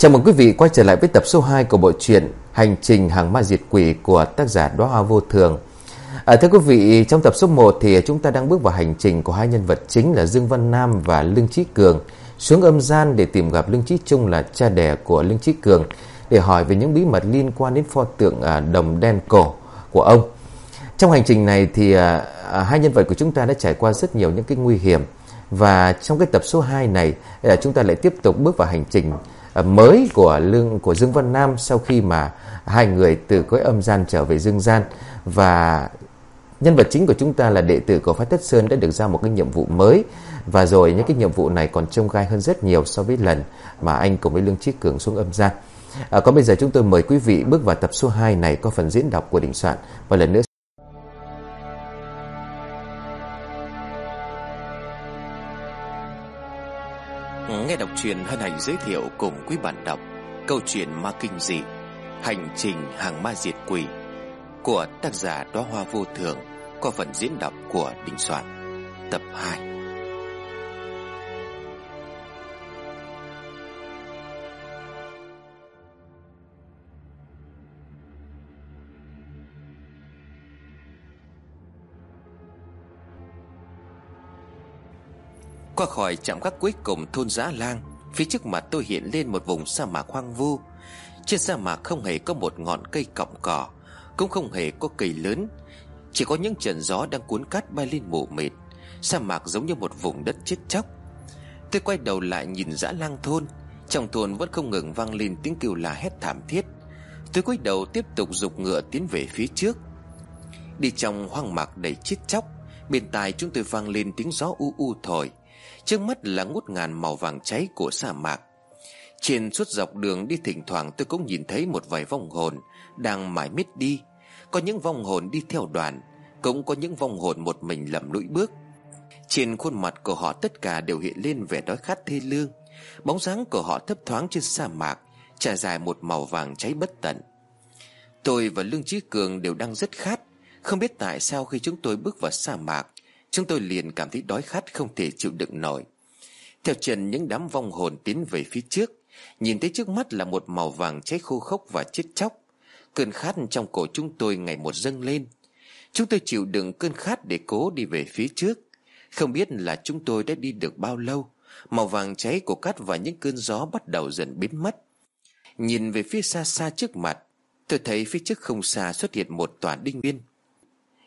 Chào mừng quý vị quay trở lại với tập số 2 của bộ truyện Hành trình hàng ma diệt quỷ của tác giả Đóa Hoa Vô Thường. À, thưa quý vị, trong tập số 1 thì chúng ta đang bước vào hành trình của hai nhân vật chính là Dương Văn Nam và Lương Chí Cường xuống âm gian để tìm gặp Lương Chí Trung là cha đẻ của Lương Chí Cường để hỏi về những bí mật liên quan đến pho tượng à, đồng đen cổ của ông. Trong hành trình này thì à, à hai nhân vật của chúng ta đã trải qua rất nhiều những cái nguy hiểm và trong cái tập số 2 này à, chúng ta lại tiếp tục bước vào hành trình À, mới của lương của Dương Văn Nam sau khi mà hai người từ cõi âm gian trở về dương gian. Và nhân vật chính của chúng ta là đệ tử của Phái Tất Sơn đã được giao một cái nhiệm vụ mới. Và rồi những cái nhiệm vụ này còn trông gai hơn rất nhiều so với lần mà anh cùng với Lương Chí Cường xuống âm gian. À, còn bây giờ chúng tôi mời quý vị bước vào tập số 2 này có phần diễn đọc của Đình Soạn. Và lần nữa truyện hân hạnh giới thiệu cùng quý bạn đọc câu chuyện ma kinh dị, Hành trình hàng ma diệt quỷ của tác giả Đóa Hoa Vô Thường qua phần diễn đọc của Đình Soạn, tập 2. Qua khỏi trạm gác cuối cùng thôn Giá Lang Phía trước mặt tôi hiện lên một vùng sa mạc hoang vu. Trên sa mạc không hề có một ngọn cây cọng cỏ, Cũng không hề có cây lớn. Chỉ có những trận gió đang cuốn cát bay lên mù mịt. Sa mạc giống như một vùng đất chết chóc. Tôi quay đầu lại nhìn dã lang thôn. Trong thôn vẫn không ngừng vang lên tiếng kêu la hét thảm thiết. Tôi quay đầu tiếp tục dục ngựa tiến về phía trước. Đi trong hoang mạc đầy chết chóc, Bên tai chúng tôi vang lên tiếng gió u u thổi. Trước mắt là ngút ngàn màu vàng cháy của sa mạc. Trên suốt dọc đường đi thỉnh thoảng tôi cũng nhìn thấy một vài vong hồn Đang mải miết đi. Có những vong hồn đi theo đoàn, Cũng có những vong hồn một mình lầm lũi bước. Trên khuôn mặt của họ tất cả đều hiện lên vẻ đói khát thê lương. Bóng dáng của họ thấp thoáng trên sa mạc, Trải dài một màu vàng cháy bất tận. Tôi và Lương trí Cường đều đang rất khát. Không biết tại sao khi chúng tôi bước vào sa mạc Chúng tôi liền cảm thấy đói khát không thể chịu đựng nổi. Theo chân, những đám vong hồn tiến về phía trước, Nhìn thấy trước mắt là một màu vàng cháy khô khốc và chết chóc. Cơn khát trong cổ chúng tôi ngày một dâng lên. Chúng tôi chịu đựng cơn khát để cố đi về phía trước. Không biết là chúng tôi đã đi được bao lâu, Màu vàng cháy của cát và những cơn gió bắt đầu dần biến mất. Nhìn về phía xa xa trước mặt, Tôi thấy phía trước không xa xuất hiện một tòa đinh viên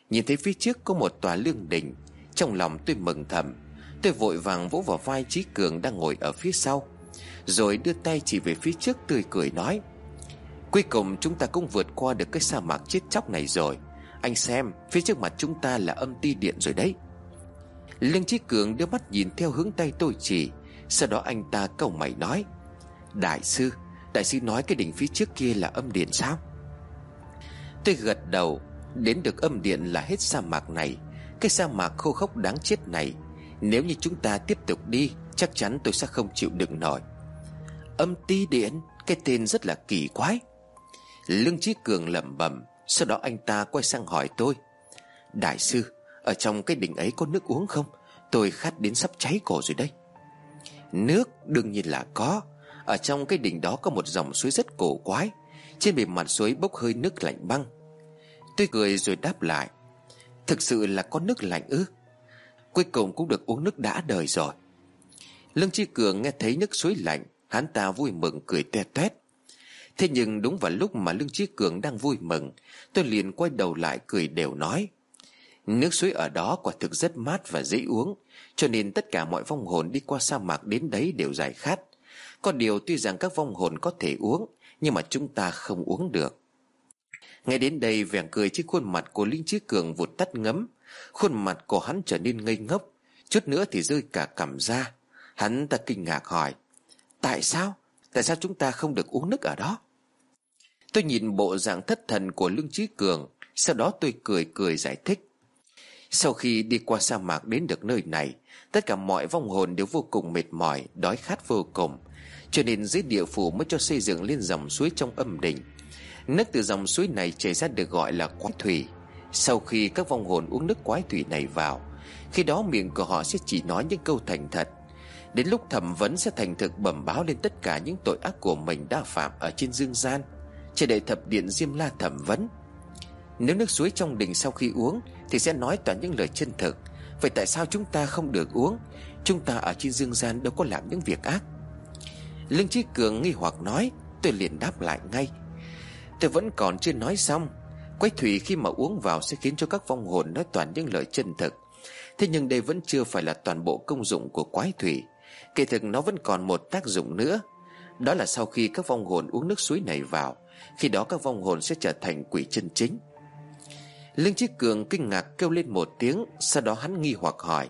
Nhìn thấy phía trước có một tòa lương đình trong lòng tôi mừng thầm. Tôi vội vàng vỗ vào vai Trí Cường đang ngồi ở phía sau, Rồi đưa tay chỉ về phía trước tươi cười nói, Cuối cùng chúng ta cũng vượt qua được cái sa mạc chết chóc này rồi. Anh xem, phía trước mặt chúng ta là âm ti điện rồi đấy. Lương Trí Cường đưa mắt nhìn theo hướng tay tôi chỉ. Sau đó anh ta cầu mày nói, Đại sư Đại sư nói cái đỉnh phía trước kia là âm điện sao? Tôi gật đầu, Đến được âm điện là hết sa mạc này cái sa mạc khô khốc đáng chết này? Nếu như chúng ta tiếp tục đi, Chắc chắn tôi sẽ không chịu đựng nổi. Âm ti điện Cái tên rất là kỳ quái. Lương Chí Cường lẩm bẩm, Sau đó anh ta quay sang hỏi tôi. Đại sư, Ở trong cái đỉnh ấy có nước uống không? Tôi khát đến sắp cháy cổ rồi đây Nước đương nhiên là có. Ở trong cái đỉnh đó có một dòng suối rất cổ quái. Trên bề mặt suối bốc hơi nước lạnh băng. Tôi cười rồi đáp lại. Thực sự là có nước lạnh ư? Cuối cùng cũng được uống nước đã đời rồi. Lương Chi Cường nghe thấy nước suối lạnh, Hắn ta vui mừng cười toe toét. Thế nhưng đúng vào lúc mà Lương Chí Cường đang vui mừng, Tôi liền quay đầu lại cười đều nói. Nước suối ở đó quả thực rất mát và dễ uống, Cho nên tất cả mọi vong hồn đi qua sa mạc đến đấy đều giải khát. Có điều tuy rằng các vong hồn có thể uống, Nhưng mà chúng ta không uống được ngay đến đây, vẻ cười trên khuôn mặt của Linh Chí Cường vụt tắt ngấm. Khuôn mặt của hắn trở nên ngây ngốc. Chút nữa thì rơi cả cảm ra. Hắn ta kinh ngạc hỏi, Tại sao? Tại sao chúng ta không được uống nước ở đó? Tôi nhìn bộ dạng thất thần của Lương Chí Cường, Sau đó tôi cười cười giải thích. Sau khi đi qua sa mạc đến được nơi này, Tất cả mọi vong hồn đều vô cùng mệt mỏi, Đói khát vô cùng. Cho nên dưới địa phủ mới cho xây dựng lên dòng suối trong âm đình Nước từ dòng suối này chảy ra được gọi là quái thủy. Sau khi các vong hồn uống nước quái thủy này vào, Khi đó miệng của họ sẽ chỉ nói những câu thành thật. Đến lúc thẩm vấn sẽ thành thực bẩm báo lên tất cả những tội ác của mình đã phạm ở trên dương gian. Chỉ để thập điện Diêm La thẩm vấn. Nếu nước suối trong đình sau khi uống Thì sẽ nói toàn những lời chân thực. Vậy tại sao chúng ta không được uống? Chúng ta ở trên dương gian đâu có làm những việc ác. Lương Chi Cường nghi hoặc nói, Tôi liền đáp lại ngay Tôi vẫn còn chưa nói xong. Quái thủy khi mà uống vào sẽ khiến cho các vong hồn nói toàn những lời chân thực. Thế nhưng đây vẫn chưa phải là toàn bộ công dụng của quái thủy. Kỳ thực nó vẫn còn một tác dụng nữa. Đó là sau khi các vong hồn uống nước suối này vào, Khi đó các vong hồn sẽ trở thành quỷ chân chính. Lương Chí Cường kinh ngạc kêu lên một tiếng, Sau đó hắn nghi hoặc hỏi,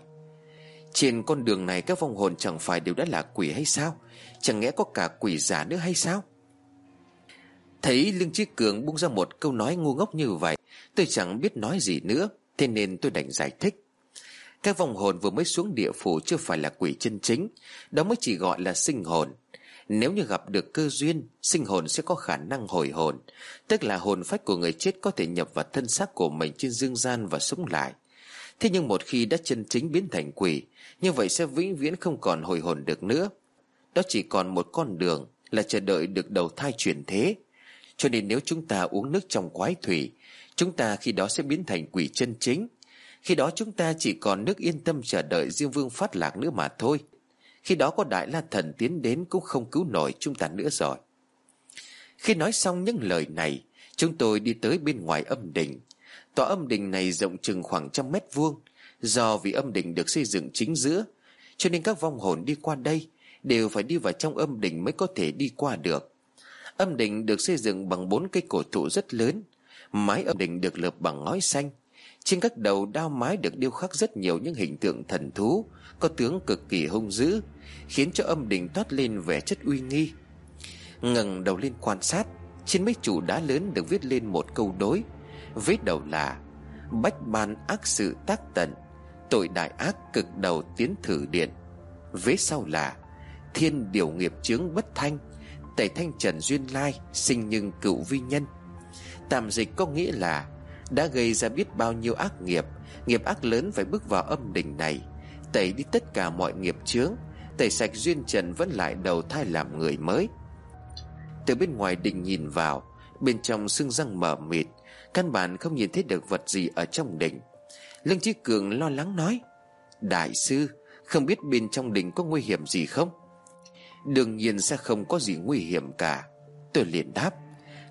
Trên con đường này các vong hồn chẳng phải đều đã là quỷ hay sao? Chẳng lẽ có cả quỷ giả nữa hay sao? Thấy Lương Chí Cường buông ra một câu nói ngu ngốc như vậy, Tôi chẳng biết nói gì nữa, Thế nên tôi đành giải thích. Các vong hồn vừa mới xuống địa phủ Chưa phải là quỷ chân chính, Đó mới chỉ gọi là sinh hồn. Nếu như gặp được cơ duyên, Sinh hồn sẽ có khả năng hồi hồn, Tức là hồn phách của người chết Có thể nhập vào thân xác của mình trên dương gian Và sống lại. Thế nhưng một khi đã chân chính biến thành quỷ, Như vậy sẽ vĩnh viễn không còn hồi hồn được nữa. Đó chỉ còn một con đường Là chờ đợi được đầu thai chuyển thế cho nên nếu chúng ta uống nước trong quái thủy, Chúng ta khi đó sẽ biến thành quỷ chân chính. Khi đó chúng ta chỉ còn nước yên tâm chờ đợi Diêm Vương phát lạc nữa mà thôi. Khi đó có Đại La Thần tiến đến Cũng không cứu nổi chúng ta nữa rồi. Khi nói xong những lời này, Chúng tôi đi tới bên ngoài âm đình Tòa âm đình này rộng chừng khoảng trăm mét vuông. Do vì âm đình được xây dựng chính giữa, Cho nên các vong hồn đi qua đây Đều phải đi vào trong âm đình mới có thể đi qua được. Âm đình được xây dựng bằng bốn cây cổ thụ rất lớn. Mái âm đình được lợp bằng ngói xanh. Trên các đầu đao mái được điêu khắc rất nhiều những hình tượng thần thú, Có tướng cực kỳ hung dữ, Khiến cho âm đình toát lên vẻ chất uy nghi. Ngẩng đầu lên quan sát, Trên mấy trụ đá lớn được viết lên một câu đối Vết đầu là Bách ban ác sự tác tận, Tội đại ác cực đầu tiến thử điện Vế sau là Thiên điều nghiệp chướng bất thanh. Tẩy thanh trần duyên lai, Sinh nhưng cựu vi nhân. Tạm dịch có nghĩa là, Đã gây ra biết bao nhiêu ác nghiệp Nghiệp ác lớn phải bước vào âm đỉnh này. Tẩy đi tất cả mọi nghiệp chướng Tẩy sạch duyên trần vẫn lại đầu thai làm người mới. Từ bên ngoài đình nhìn vào, Bên trong xương răng mở mịt, Căn bản không nhìn thấy được vật gì ở trong đỉnh. Lương Chí Cường lo lắng nói, Đại sư, Không biết bên trong đỉnh có nguy hiểm gì không? Đương nhiên sẽ không có gì nguy hiểm cả. Tôi liền đáp.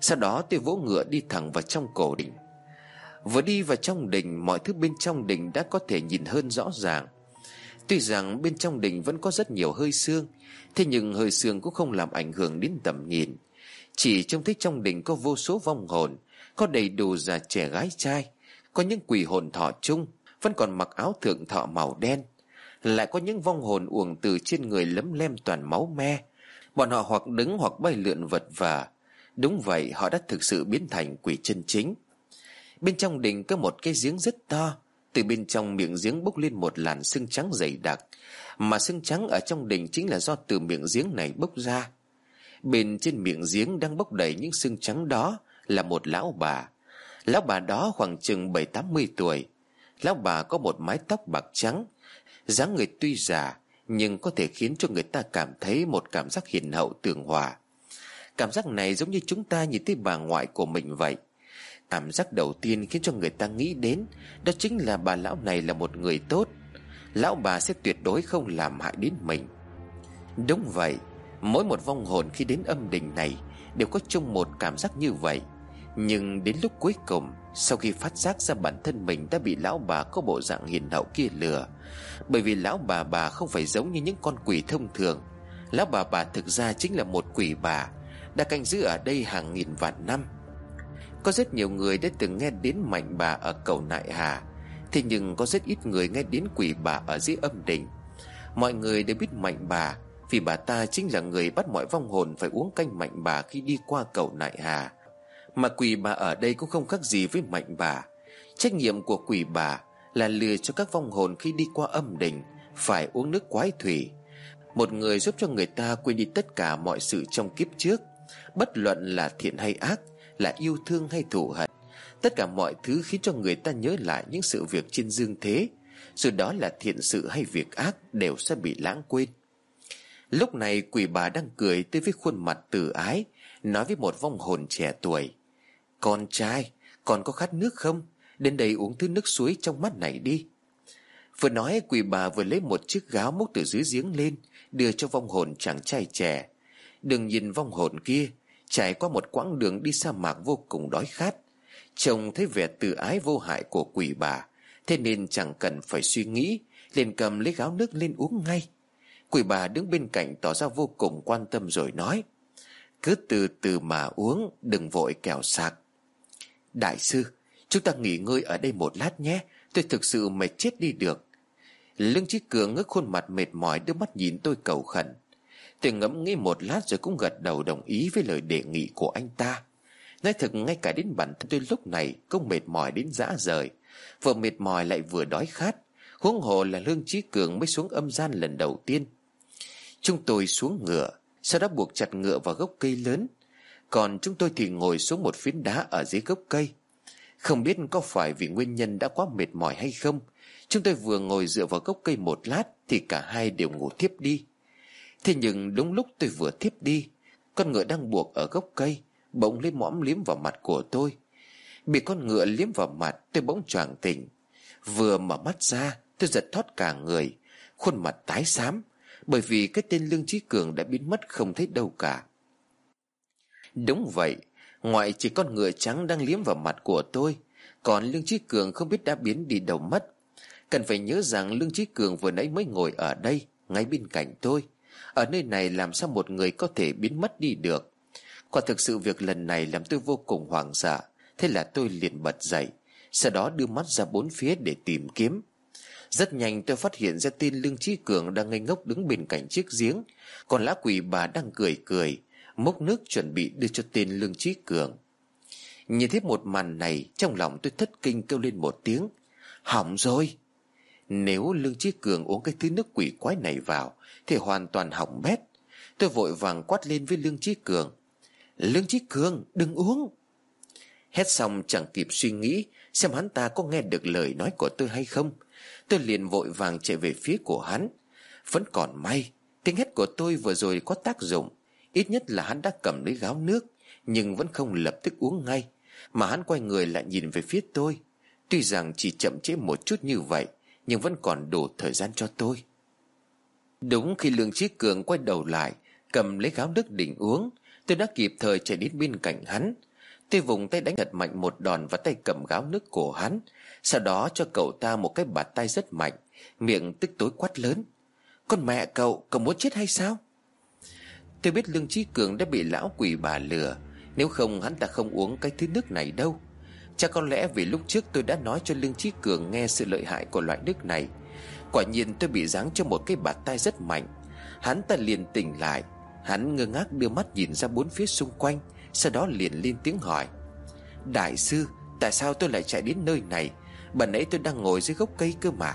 Sau đó tôi vỗ ngựa đi thẳng vào trong cổ đình. Vừa đi vào trong đình, Mọi thứ bên trong đình đã có thể nhìn hơn rõ ràng. Tuy rằng bên trong đình vẫn có rất nhiều hơi xương Thế nhưng hơi xương cũng không làm ảnh hưởng đến tầm nhìn. Chỉ trông thấy trong đình có vô số vong hồn, Có đầy đủ già trẻ gái trai, Có những quỷ hồn thọ chung, Vẫn còn mặc áo thượng thọ màu đen lại có những vong hồn uổng từ trên người lấm lem toàn máu me. Bọn họ hoặc đứng hoặc bay lượn vật vả. Đúng vậy, họ đã thực sự biến thành quỷ chân chính. Bên trong đình có một cái giếng rất to. Từ bên trong miệng giếng bốc lên một làn sương trắng dày đặc. Mà sương trắng ở trong đình chính là do từ miệng giếng này bốc ra. Bên trên miệng giếng đang bốc đầy những sương trắng đó Là một lão bà. Lão bà đó khoảng chừng bảy tám mươi tuổi. Lão bà có một mái tóc bạc trắng dáng người tuy già, nhưng có thể khiến cho người ta cảm thấy một cảm giác hiền hậu, tường hòa. Cảm giác này giống như chúng ta nhìn thấy bà ngoại của mình vậy. Cảm giác đầu tiên khiến cho người ta nghĩ đến, đó chính là bà lão này là một người tốt. Lão bà sẽ tuyệt đối không làm hại đến mình. Đúng vậy, mỗi một vong hồn khi đến âm đình này đều có chung một cảm giác như vậy. Nhưng đến lúc cuối cùng, Sau khi phát giác ra bản thân mình đã bị lão bà có bộ dạng hiền hậu kia lừa bởi vì lão bà bà không phải giống như những con quỷ thông thường. Lão bà bà thực ra chính là một quỷ bà, Đã canh giữ ở đây hàng nghìn vạn năm. Có rất nhiều người đã từng nghe đến mạnh bà ở cầu Nại Hà. Thế nhưng có rất ít người nghe đến quỷ bà ở dưới âm đình Mọi người đều biết mạnh bà, Vì bà ta chính là người bắt mọi vong hồn phải uống canh mạnh bà khi đi qua cầu Nại Hà. Mà quỷ bà ở đây cũng không khác gì với mạnh bà. Trách nhiệm của quỷ bà là lừa cho các vong hồn khi đi qua âm đình Phải uống nước quái thủy. Một người giúp cho người ta quên đi tất cả mọi sự trong kiếp trước. Bất luận là thiện hay ác, Là yêu thương hay thù hận, Tất cả mọi thứ khiến cho người ta nhớ lại những sự việc trên dương thế. Dù đó là thiện sự hay việc ác Đều sẽ bị lãng quên. Lúc này quỷ bà đang cười tới với khuôn mặt từ ái, Nói với một vong hồn trẻ tuổi, Con trai Còn có khát nước không? Đến đây uống thứ nước suối trong mắt này đi. Vừa nói quỷ bà vừa lấy một chiếc gáo múc từ dưới giếng lên, Đưa cho vong hồn chàng trai trẻ. Đừng nhìn vong hồn kia, Trải qua một quãng đường đi sa mạc vô cùng đói khát. Chồng thấy vẻ tự ái vô hại của quỷ bà, Thế nên chẳng cần phải suy nghĩ, liền cầm lấy gáo nước lên uống ngay. Quỷ bà đứng bên cạnh tỏ ra vô cùng quan tâm rồi nói, Cứ từ từ mà uống, Đừng vội kẻo sạc. Đại sư Chúng ta nghỉ ngơi ở đây một lát nhé. Tôi thực sự mệt chết đi được. Lương Chí Cường ngước khuôn mặt mệt mỏi, Đưa mắt nhìn tôi cầu khẩn. Tôi ngẫm nghĩ một lát rồi cũng gật đầu đồng ý Với lời đề nghị của anh ta. Nói thật, ngay cả đến bản thân tôi lúc này Cũng mệt mỏi đến dã rời. Vừa mệt mỏi lại vừa đói khát. Huống hồ là Lương Chí Cường mới xuống âm gian lần đầu tiên. Chúng tôi xuống ngựa, Sau đó buộc chặt ngựa vào gốc cây lớn. Còn chúng tôi thì ngồi xuống một phiến đá ở dưới gốc cây. Không biết có phải vì nguyên nhân đã quá mệt mỏi hay không, Chúng tôi vừa ngồi dựa vào gốc cây một lát Thì cả hai đều ngủ thiếp đi. Thế nhưng đúng lúc tôi vừa thiếp đi, Con ngựa đang buộc ở gốc cây Bỗng lấy mõm liếm vào mặt của tôi. Bị con ngựa liếm vào mặt, Tôi bỗng choàng tỉnh. Vừa mở mắt ra, tôi giật thoát cả người, Khuôn mặt tái xám, Bởi vì cái tên Lương Trí Cường đã biến mất không thấy đâu cả. Đúng vậy Ngoại chỉ con ngựa trắng đang liếm vào mặt của tôi, Còn Lương Trí Cường không biết đã biến đi đâu mất. Cần phải nhớ rằng Lương Trí Cường vừa nãy mới ngồi ở đây, Ngay bên cạnh tôi. Ở nơi này làm sao một người có thể biến mất đi được? Quả thực sự việc lần này làm tôi vô cùng hoảng sợ. Thế là tôi liền bật dậy, Sau đó đưa mắt ra bốn phía để tìm kiếm. Rất nhanh tôi phát hiện ra tin Lương Trí Cường đang ngây ngốc đứng bên cạnh chiếc giếng, Còn lá quỷ bà đang cười cười. Mốc nước chuẩn bị đưa cho tên Lương Trí Cường. Nhìn thấy một màn này, Trong lòng tôi thất kinh kêu lên một tiếng. Hỏng rồi. Nếu Lương Trí Cường uống cái thứ nước quỷ quái này vào, Thì hoàn toàn hỏng bét. Tôi vội vàng quát lên với Lương Trí Cường. Lương Trí Cường, đừng uống. Hét xong chẳng kịp suy nghĩ, Xem hắn ta có nghe được lời nói của tôi hay không. Tôi liền vội vàng chạy về phía của hắn. Vẫn còn may, Tiếng hét của tôi vừa rồi có tác dụng. Ít nhất là hắn đã cầm lấy gáo nước Nhưng vẫn không lập tức uống ngay Mà hắn quay người lại nhìn về phía tôi. Tuy rằng chỉ chậm chế một chút như vậy Nhưng vẫn còn đủ thời gian cho tôi. Đúng khi Lương Trí Cường quay đầu lại Cầm lấy gáo nước định uống Tôi đã kịp thời chạy đến bên cạnh hắn. Tôi vùng tay đánh thật mạnh một đòn vào tay cầm gáo nước của hắn Sau đó cho cậu ta một cái bạt tay rất mạnh Miệng tức tối quát lớn. Con mẹ cậu, cậu muốn chết hay sao? Tôi biết Lương Trí Cường đã bị lão quỷ bà lừa. Nếu không, hắn ta không uống cái thứ nước này đâu. Chắc có lẽ vì lúc trước tôi đã nói cho Lương Trí Cường nghe sự lợi hại của loại nước này. Quả nhiên tôi bị giáng cho một cái bạt tay rất mạnh. Hắn ta liền tỉnh lại. Hắn ngơ ngác đưa mắt nhìn ra bốn phía xung quanh, Sau đó liền lên tiếng hỏi. Đại sư, Tại sao tôi lại chạy đến nơi này? Bần nãy tôi đang ngồi dưới gốc cây cơ mà.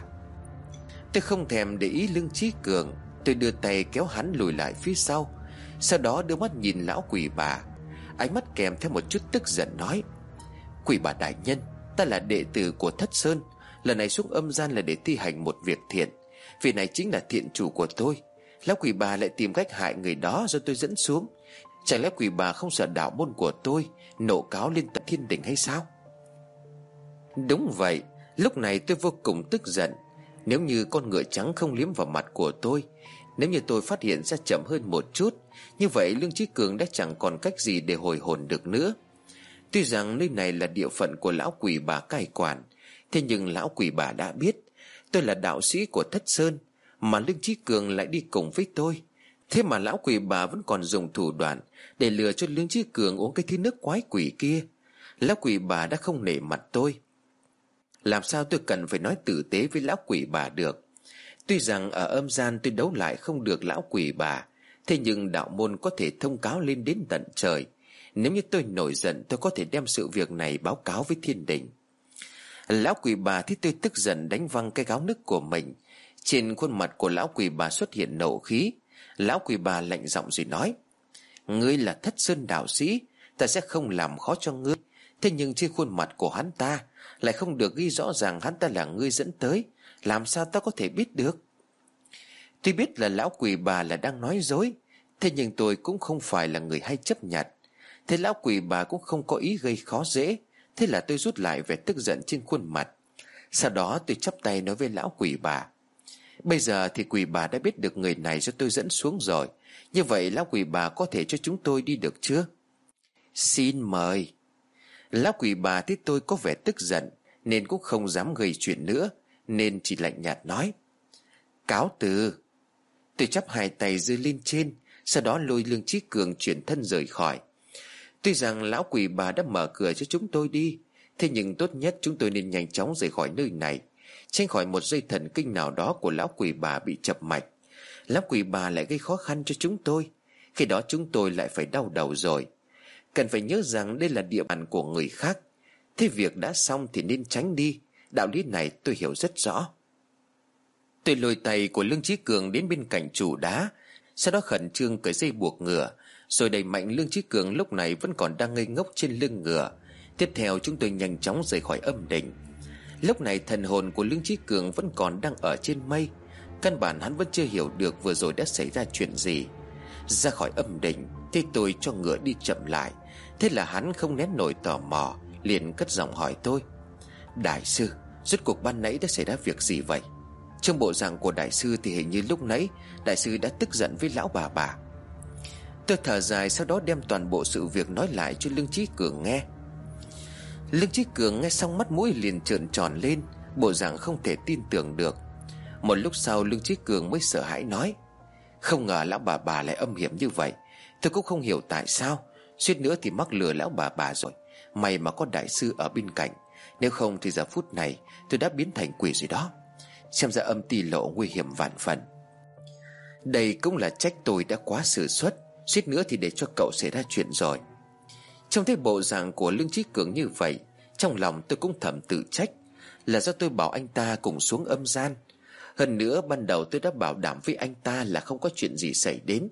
Tôi không thèm để ý lưng trí cường. Tôi đưa tay kéo hắn lùi lại phía sau. Sau đó đưa mắt nhìn lão quỷ bà. Ánh mắt kèm theo một chút tức giận nói, Quỷ bà đại nhân, Ta là đệ tử của Thất Sơn. Lần này xuống âm gian là để thi hành một việc thiện. Vì này chính là thiện chủ của tôi. Lão quỷ bà lại tìm cách hại người đó do tôi dẫn xuống. Chẳng lẽ quỷ bà không sợ đạo môn của tôi Nộ cáo lên tận thiên đình hay sao? Đúng vậy, Lúc này tôi vô cùng tức giận. Nếu như con ngựa trắng không liếm vào mặt của tôi nếu như tôi phát hiện ra chậm hơn một chút, Như vậy Lương Trí Cường đã chẳng còn cách gì để hồi hồn được nữa. Tuy rằng nơi này là địa phận của lão quỷ bà cai quản, Thế nhưng lão quỷ bà đã biết, Tôi là đạo sĩ của Thất Sơn, Mà Lương Trí Cường lại đi cùng với tôi. Thế mà lão quỷ bà vẫn còn dùng thủ đoạn Để lừa cho Lương Trí Cường uống cái thứ nước quái quỷ kia. Lão quỷ bà đã không nể mặt tôi. Làm sao tôi cần phải nói tử tế với lão quỷ bà được? Tuy rằng ở âm gian tôi đấu lại không được lão quỷ bà, Thế nhưng đạo môn có thể thông cáo lên đến tận trời. Nếu như tôi nổi giận, tôi có thể đem sự việc này báo cáo với thiên đình. Lão quỷ bà thấy tôi tức giận đánh văng cái gáo nước của mình. Trên khuôn mặt của lão quỷ bà xuất hiện nộ khí. Lão quỷ bà lạnh giọng rồi nói, Ngươi là thất sơn đạo sĩ, Ta sẽ không làm khó cho ngươi. Thế nhưng trên khuôn mặt của hắn ta Lại không được ghi rõ ràng hắn ta là ngươi dẫn tới. Làm sao ta có thể biết được? Tuy biết là lão quỷ bà là đang nói dối, Thế nhưng tôi cũng không phải là người hay chấp nhận. Thế lão quỷ bà cũng không có ý gây khó dễ, Thế là tôi rút lại vẻ tức giận trên khuôn mặt. Sau đó tôi chắp tay nói với lão quỷ bà, Bây giờ thì quỷ bà đã biết được người này do tôi dẫn xuống rồi, Như vậy lão quỷ bà có thể cho chúng tôi đi được chưa? Xin mời. Lão quỷ bà thấy tôi có vẻ tức giận, Nên cũng không dám gây chuyện nữa. Nên chỉ lạnh nhạt nói. Cáo từ. Tôi chắp hai tay giơ lên trên, Sau đó lôi lương trí cường chuyển thân rời khỏi. Tuy rằng lão quỷ bà đã mở cửa cho chúng tôi đi, Thế nhưng tốt nhất chúng tôi nên nhanh chóng rời khỏi nơi này, Tránh khỏi một dây thần kinh nào đó của lão quỷ bà bị chập mạch. Lão quỷ bà lại gây khó khăn cho chúng tôi, Khi đó chúng tôi lại phải đau đầu rồi. Cần phải nhớ rằng đây là địa bàn của người khác, Thế việc đã xong thì nên tránh đi. Đạo lý này tôi hiểu rất rõ. Tôi lôi tay của Lương Trí Cường đến bên cạnh chủ đá, Sau đó khẩn trương cởi dây buộc ngựa, Rồi đẩy mạnh Lương Trí Cường lúc này vẫn còn đang ngây ngốc trên lưng ngựa. Tiếp theo chúng tôi nhanh chóng rời khỏi âm đỉnh. Lúc này thần hồn của Lương Trí Cường vẫn còn đang ở trên mây. Căn bản hắn vẫn chưa hiểu được vừa rồi đã xảy ra chuyện gì. Ra khỏi âm đỉnh Thế tôi cho ngựa đi chậm lại. Thế là hắn không nén nổi tò mò, Liền cất giọng hỏi tôi. Đại sư, Rốt cuộc ban nãy đã xảy ra việc gì vậy? Trong bộ dạng của đại sư thì hình như lúc nãy, Đại sư đã tức giận với lão bà bà. Tôi thở dài sau đó đem toàn bộ sự việc nói lại cho Lương Trí Cường nghe. Lương Trí Cường nghe xong mắt mũi liền trợn tròn lên, Bộ dạng không thể tin tưởng được. Một lúc sau, Lương Trí Cường mới sợ hãi nói, Không ngờ lão bà bà lại âm hiểm như vậy. Tôi cũng không hiểu tại sao. Suýt nữa thì mắc lừa lão bà bà rồi. May mà có đại sư ở bên cạnh. Nếu không thì giờ phút này Tôi đã biến thành quỷ rồi đó. Xem ra âm ti lộ nguy hiểm vạn phần. Đây cũng là trách tôi đã quá sử xuất, Suýt nữa thì để cho cậu xảy ra chuyện rồi. Trong thấy bộ dạng của Lương Trí Cường như vậy, Trong lòng tôi cũng thầm tự trách, Là do tôi bảo anh ta cùng xuống âm gian. Hơn nữa, ban đầu tôi đã bảo đảm với anh ta là không có chuyện gì xảy đến.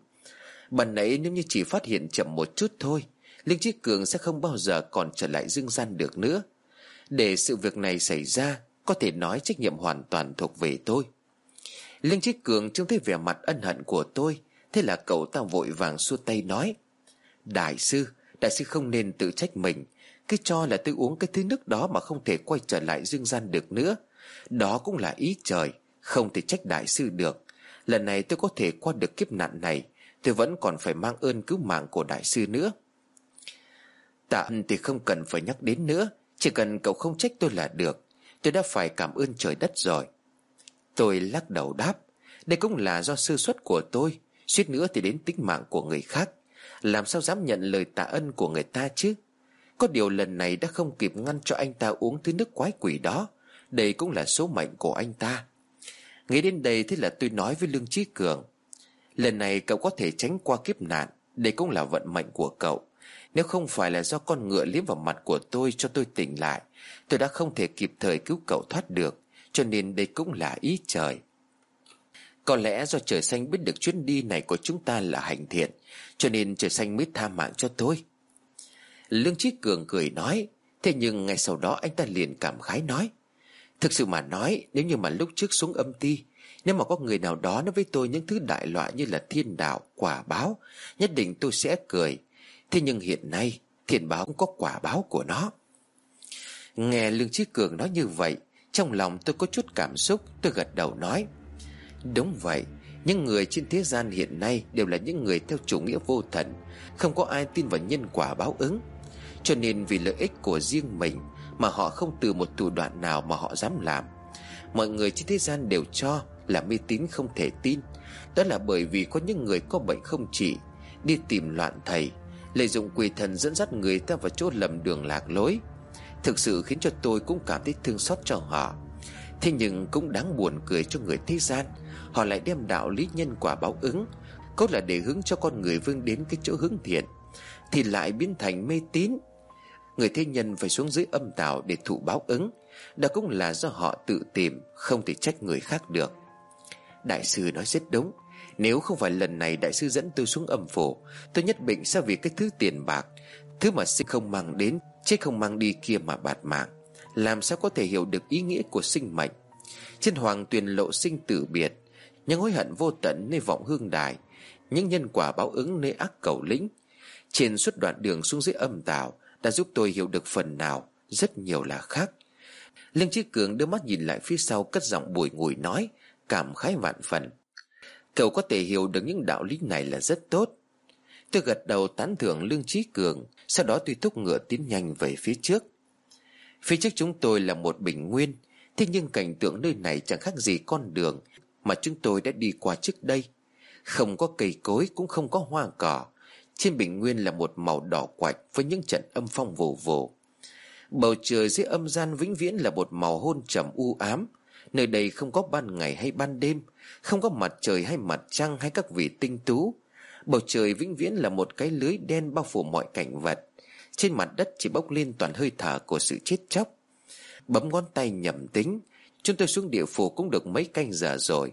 Bạn nãy nếu như chỉ phát hiện chậm một chút thôi, Lương Trí Cường sẽ không bao giờ còn trở lại dương gian được nữa. Để sự việc này xảy ra, Có thể nói trách nhiệm hoàn toàn thuộc về tôi. Lương Trí Cường trông thấy vẻ mặt ân hận của tôi, Thế là cậu ta vội vàng xua tay nói, Đại sư Đại sư không nên tự trách mình. Cái cho là tôi uống cái thứ nước đó Mà không thể quay trở lại dương gian được nữa. Đó cũng là ý trời, Không thể trách đại sư được. Lần này tôi có thể qua được kiếp nạn này, Tôi vẫn còn phải mang ơn cứu mạng của đại sư nữa. Tạ ơn thì không cần phải nhắc đến nữa chỉ cần cậu không trách tôi là được, Tôi đã phải cảm ơn trời đất rồi. Tôi lắc đầu đáp, Đây cũng là do sơ suất của tôi, Suýt nữa thì đến tính mạng của người khác. Làm sao dám nhận lời tạ ân của người ta chứ? Có điều lần này đã không kịp ngăn cho anh ta uống thứ nước quái quỷ đó. Đây cũng là số mệnh của anh ta. Nghĩ đến đây thế là tôi nói với Lương Trí Cường, Lần này cậu có thể tránh qua kiếp nạn, Đây cũng là vận mệnh của cậu. Nếu không phải là do con ngựa liếm vào mặt của tôi cho tôi tỉnh lại Tôi đã không thể kịp thời cứu cậu thoát được Cho nên đây cũng là ý trời. Có lẽ do trời xanh biết được chuyến đi này của chúng ta là hành thiện Cho nên trời xanh mới tha mạng cho tôi. Lương Chí Cường cười nói Thế nhưng ngay sau đó anh ta liền cảm khái nói Thực sự mà nói Nếu như mà lúc trước xuống âm ti Nếu mà có người nào đó nói với tôi những thứ đại loại như là thiên đạo, quả báo Nhất định tôi sẽ cười Thế nhưng hiện nay Thiện báo cũng có quả báo của nó. Nghe Lương Trí Cường nói như vậy, Trong lòng tôi có chút cảm xúc, Tôi gật đầu nói. Đúng vậy, Những người trên thế gian hiện nay Đều là những người theo chủ nghĩa vô thần, Không có ai tin vào nhân quả báo ứng. Cho nên vì lợi ích của riêng mình Mà họ không từ một thủ đoạn nào Mà họ dám làm. Mọi người trên thế gian đều cho Là mê tín không thể tin. Đó là bởi vì có những người có bệnh không trị Đi tìm loạn thầy Lợi dụng quỷ thần dẫn dắt người ta vào chỗ lầm đường lạc lối. Thực sự khiến cho tôi cũng cảm thấy thương xót cho họ. Thế nhưng cũng đáng buồn cười cho người thế gian. Họ lại đem đạo lý nhân quả báo ứng Cốt là để hướng cho con người vươn đến cái chỗ hướng thiện, Thì lại biến thành mê tín. Người thế nhân phải xuống dưới âm tạo để thụ báo ứng, Đó cũng là do họ tự tìm, Không thể trách người khác được. Đại sư nói rất đúng. Nếu không phải lần này đại sư dẫn tôi xuống âm phủ, Tôi nhất định sẽ vì cái thứ tiền bạc, Thứ mà sinh không mang đến Chứ không mang đi kia mà bạt mạng. Làm sao có thể hiểu được ý nghĩa của sinh mệnh? Trên hoàng tuyền lộ sinh tử biệt, Những hối hận vô tận nơi vọng hương đài, Những nhân quả báo ứng nơi ác cầu lĩnh. Trên suốt đoạn đường xuống dưới âm tào Đã giúp tôi hiểu được phần nào, Rất nhiều là khác. Lương Chí Cường đưa mắt nhìn lại phía sau Cất giọng bùi ngùi nói, Cảm khái vạn phần. Cậu có thể hiểu được những đạo lý này là rất tốt. Tôi gật đầu tán thưởng Lương Trí Cường, Sau đó tôi thúc ngựa tiến nhanh về phía trước. Phía trước chúng tôi là một bình nguyên, Thế nhưng cảnh tượng nơi này chẳng khác gì con đường Mà chúng tôi đã đi qua trước đây. Không có cây cối, cũng không có hoa cỏ. Trên bình nguyên là một màu đỏ quạch Với những trận âm phong vù vù. Bầu trời dưới âm gian vĩnh viễn là một màu hôn trầm u ám. Nơi đây không có ban ngày hay ban đêm không có mặt trời hay mặt trăng hay các vị tinh tú. Bầu trời vĩnh viễn là một cái lưới đen bao phủ mọi cảnh vật. Trên mặt đất chỉ bốc lên toàn hơi thở của sự chết chóc. Bấm ngón tay nhầm tính, Chúng tôi xuống địa phủ cũng được mấy canh giờ rồi.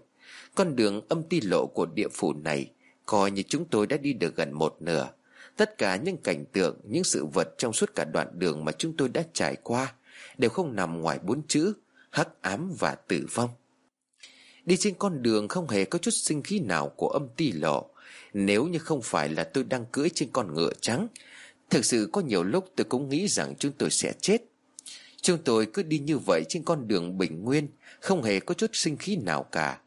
Con đường âm ti lộ của địa phủ này, Coi như chúng tôi đã đi được gần một nửa. Tất cả những cảnh tượng, Những sự vật trong suốt cả đoạn đường Mà chúng tôi đã trải qua, Đều không nằm ngoài bốn chữ, Hắc ám và tử vong. Đi trên con đường không hề có chút sinh khí nào Của âm ti lọ. Nếu như không phải là tôi đang cưỡi trên con ngựa trắng, Thực sự có nhiều lúc tôi cũng nghĩ rằng chúng tôi sẽ chết. Chúng tôi cứ đi như vậy trên con đường bình nguyên, Không hề có chút sinh khí nào cả.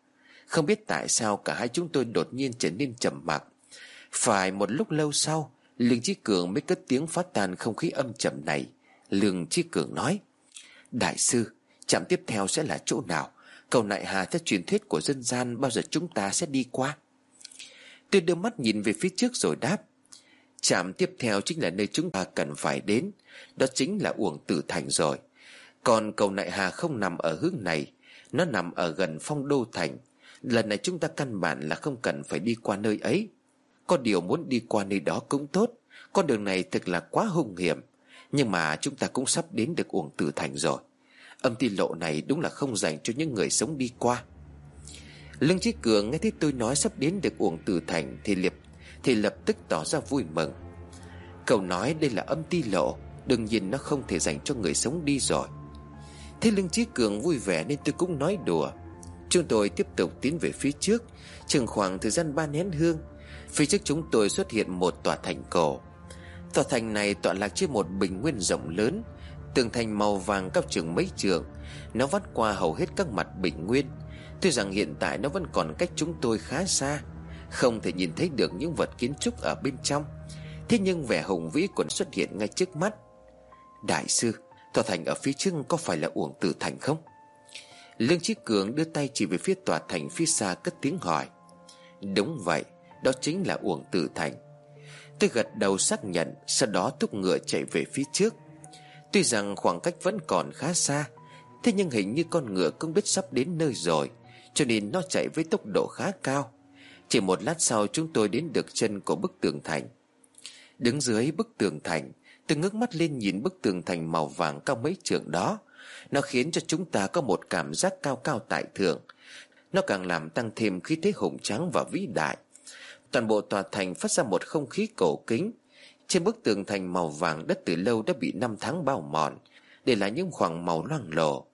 Không biết tại sao cả hai chúng tôi đột nhiên trở nên trầm mặc. Phải một lúc lâu sau, Lương Chí Cường mới cất tiếng phát tan không khí âm trầm này. Lương Chí Cường nói, Đại sư Trạm tiếp theo sẽ là chỗ nào? Cầu nại hà theo truyền thuyết của dân gian Bao giờ chúng ta sẽ đi qua? Tôi đưa mắt nhìn về phía trước rồi đáp, Trạm tiếp theo chính là nơi chúng ta cần phải đến, Đó chính là uổng tử thành rồi. Còn cầu nại hà không nằm ở hướng này, Nó nằm ở gần phong đô thành. Lần này chúng ta căn bản là không cần phải đi qua nơi ấy. Có điều muốn đi qua nơi đó cũng tốt, Con đường này thực là quá hung hiểm. Nhưng mà chúng ta cũng sắp đến được uổng tử thành rồi. Âm ti lộ này đúng là không dành cho những người sống đi qua. Lương Chí Cường nghe thấy tôi nói sắp đến được uổng tử thành Thì liệp, thì lập tức tỏ ra vui mừng. Cậu nói đây là âm ti lộ, Đương nhiên nó không thể dành cho người sống đi rồi. Thế Lương Chí Cường vui vẻ nên tôi cũng nói đùa. Chúng tôi tiếp tục tiến về phía trước, Chừng khoảng thời gian ba nén hương. Phía trước chúng tôi xuất hiện một tòa thành cổ. Tòa thành này tọa lạc trên một bình nguyên rộng lớn Tường thành màu vàng cao chừng mấy trường Nó vắt qua hầu hết các mặt bình nguyên. Tuy rằng hiện tại nó vẫn còn cách chúng tôi khá xa, Không thể nhìn thấy được những vật kiến trúc ở bên trong. Thế nhưng vẻ hùng vĩ còn xuất hiện ngay trước mắt. Đại sư, Tòa thành ở phía trước có phải là uổng tử thành không? Lương Chí Cường đưa tay chỉ về phía tòa thành phía xa cất tiếng hỏi. Đúng vậy, Đó chính là uổng tử thành. Tôi gật đầu xác nhận, Sau đó thúc ngựa chạy về phía trước. Tuy rằng khoảng cách vẫn còn khá xa, Thế nhưng hình như con ngựa cũng biết sắp đến nơi rồi, Cho nên nó chạy với tốc độ khá cao. Chỉ một lát sau chúng tôi đến được chân của bức tường thành. Đứng dưới bức tường thành, Tôi ngước mắt lên nhìn bức tường thành màu vàng cao mấy trường đó. Nó khiến cho chúng ta có một cảm giác cao cao tại thượng. Nó càng làm tăng thêm khí thế hùng tráng và vĩ đại. Toàn bộ tòa thành phát ra một không khí cổ kính trên bức tường thành màu vàng đất từ lâu đã bị năm tháng bao mòn, Để lại những khoảng màu loang lổ.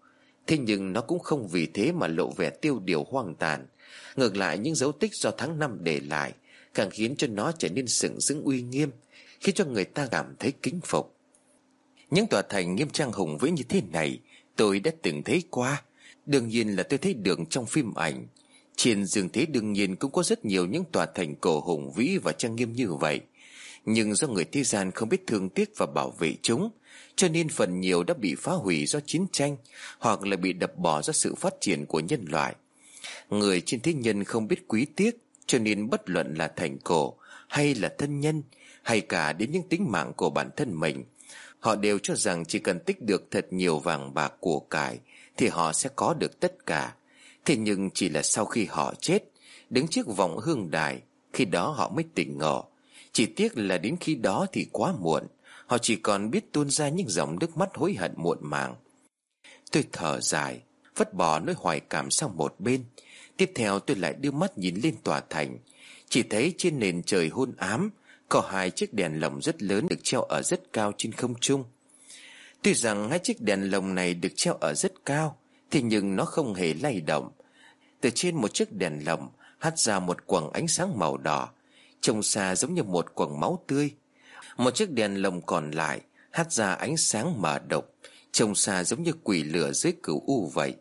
Thế nhưng nó cũng không vì thế mà lộ vẻ tiêu điều hoang tàn. Ngược lại, những dấu tích do tháng năm để lại Càng khiến cho nó trở nên sừng sững uy nghiêm, Khiến cho người ta cảm thấy kính phục. Những tòa thành nghiêm trang hùng vĩ như thế này, Tôi đã từng thấy qua. Đương nhiên là tôi thấy được trong phim ảnh. Trên dương thế đương nhiên cũng có rất nhiều những tòa thành cổ hùng vĩ và trang nghiêm như vậy nhưng do người thế gian không biết thương tiếc và bảo vệ chúng, Cho nên phần nhiều đã bị phá hủy do chiến tranh, Hoặc là bị đập bỏ do sự phát triển của nhân loại. Người trên thế nhân không biết quý tiếc, Cho nên bất luận là thành cổ, Hay là thân nhân, Hay cả đến những tính mạng của bản thân mình, Họ đều cho rằng chỉ cần tích được thật nhiều vàng bạc của cải, Thì họ sẽ có được tất cả. Thế nhưng chỉ là sau khi họ chết, Đứng trước vòng hương đài, Khi đó họ mới tỉnh ngộ chỉ tiếc là đến khi đó thì quá muộn. Họ chỉ còn biết tuôn ra những dòng nước mắt hối hận muộn màng. Tôi thở dài Vất bỏ nỗi hoài cảm sang một bên. Tiếp theo tôi lại đưa mắt nhìn lên tòa thành. Chỉ thấy trên nền trời hôn ám, Có hai chiếc đèn lồng rất lớn được treo ở rất cao trên không trung. Tuy rằng hai chiếc đèn lồng này được treo ở rất cao, Thế nhưng nó không hề lay động. Từ trên một chiếc đèn lồng, Hắt ra một quầng ánh sáng màu đỏ Trông xa giống như một quầng máu tươi. Một chiếc đèn lồng còn lại Hắt ra ánh sáng mờ độc Trông xa giống như quỷ lửa dưới cửu u vậy.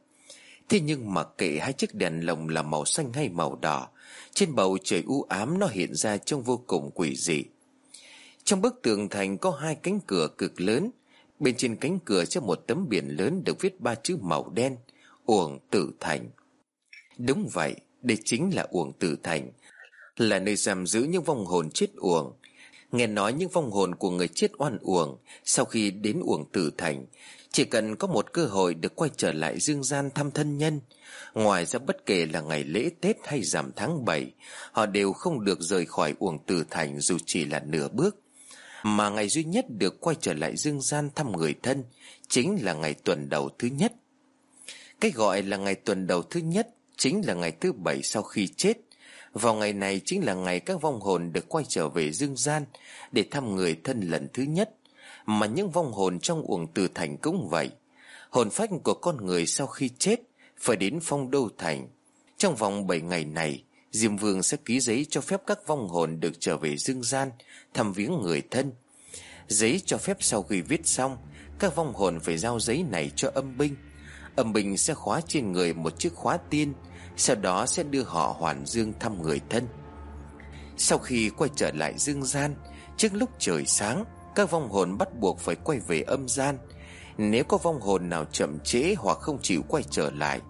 Thế nhưng mà kệ hai chiếc đèn lồng là màu xanh hay màu đỏ Trên bầu trời u ám nó hiện ra trông vô cùng quỷ dị. Trong bức tường thành có hai cánh cửa cực lớn Bên trên cánh cửa có một tấm biển lớn được viết ba chữ màu đen Uổng Tử Thành. Đúng vậy, đây chính là Uổng Tử Thành. Là nơi giam giữ những vong hồn chết uổng. Nghe nói những vong hồn của người chết oan uổng, Sau khi đến Uổng Tử Thành, Chỉ cần có một cơ hội được quay trở lại dương gian thăm thân nhân. Ngoài ra bất kể là ngày lễ Tết hay giảm tháng 7 Họ đều không được rời khỏi Uổng Tử Thành dù chỉ là nửa bước. Mà ngày duy nhất được quay trở lại dương gian thăm người thân Chính là ngày tuần đầu thứ nhất. Cái gọi là ngày tuần đầu thứ nhất Chính là ngày thứ bảy sau khi chết. Vào ngày này chính là ngày các vong hồn được quay trở về dương gian Để thăm người thân lần thứ nhất, Mà những vong hồn trong uổng từ thành cũng vậy. Hồn phách của con người sau khi chết Phải đến phong đô thành. Trong vòng 7 ngày này, Diêm Vương sẽ ký giấy cho phép các vong hồn được trở về dương gian Thăm viếng người thân. Giấy cho phép sau khi viết xong, Các vong hồn phải giao giấy này cho âm binh. Âm bình sẽ khóa trên người một chiếc khóa tiên sau đó sẽ đưa họ hoàn dương thăm người thân. Sau khi quay trở lại dương gian, Trước lúc trời sáng, Các vong hồn bắt buộc phải quay về âm gian. Nếu có vong hồn nào chậm trễ hoặc không chịu quay trở lại,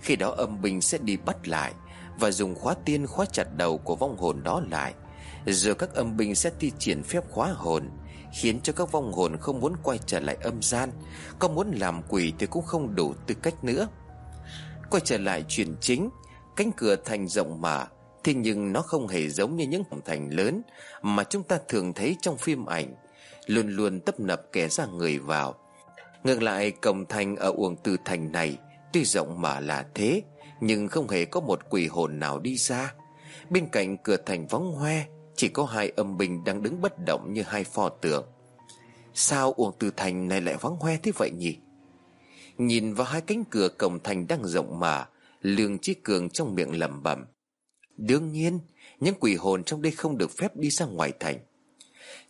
Khi đó âm bình sẽ đi bắt lại Và dùng khóa tiên khóa chặt đầu của vong hồn đó lại. Rồi các âm binh sẽ thi triển phép khóa hồn, Khiến cho các vong hồn không muốn quay trở lại âm gian, Có muốn làm quỷ thì cũng không đủ tư cách nữa. Quay trở lại chuyện chính Cánh cửa thành rộng mở Thế nhưng nó không hề giống như những cổng thành lớn Mà chúng ta thường thấy trong phim ảnh. Luôn luôn tấp nập kẻ ra người vào. Ngược lại, cổng thành ở uổng từ thành này, Tuy rộng mở là thế, Nhưng không hề có một quỷ hồn nào đi ra. Bên cạnh cửa thành vắng hoe, chỉ có hai âm binh đang đứng bất động như hai pho tượng. Sao uổng từ thành này lại vắng hoe thế vậy nhỉ? Nhìn vào hai cánh cửa cổng thành đang rộng mở Lương Chí Cường trong miệng lẩm bẩm. Đương nhiên, Những quỷ hồn trong đây không được phép đi ra ngoài thành.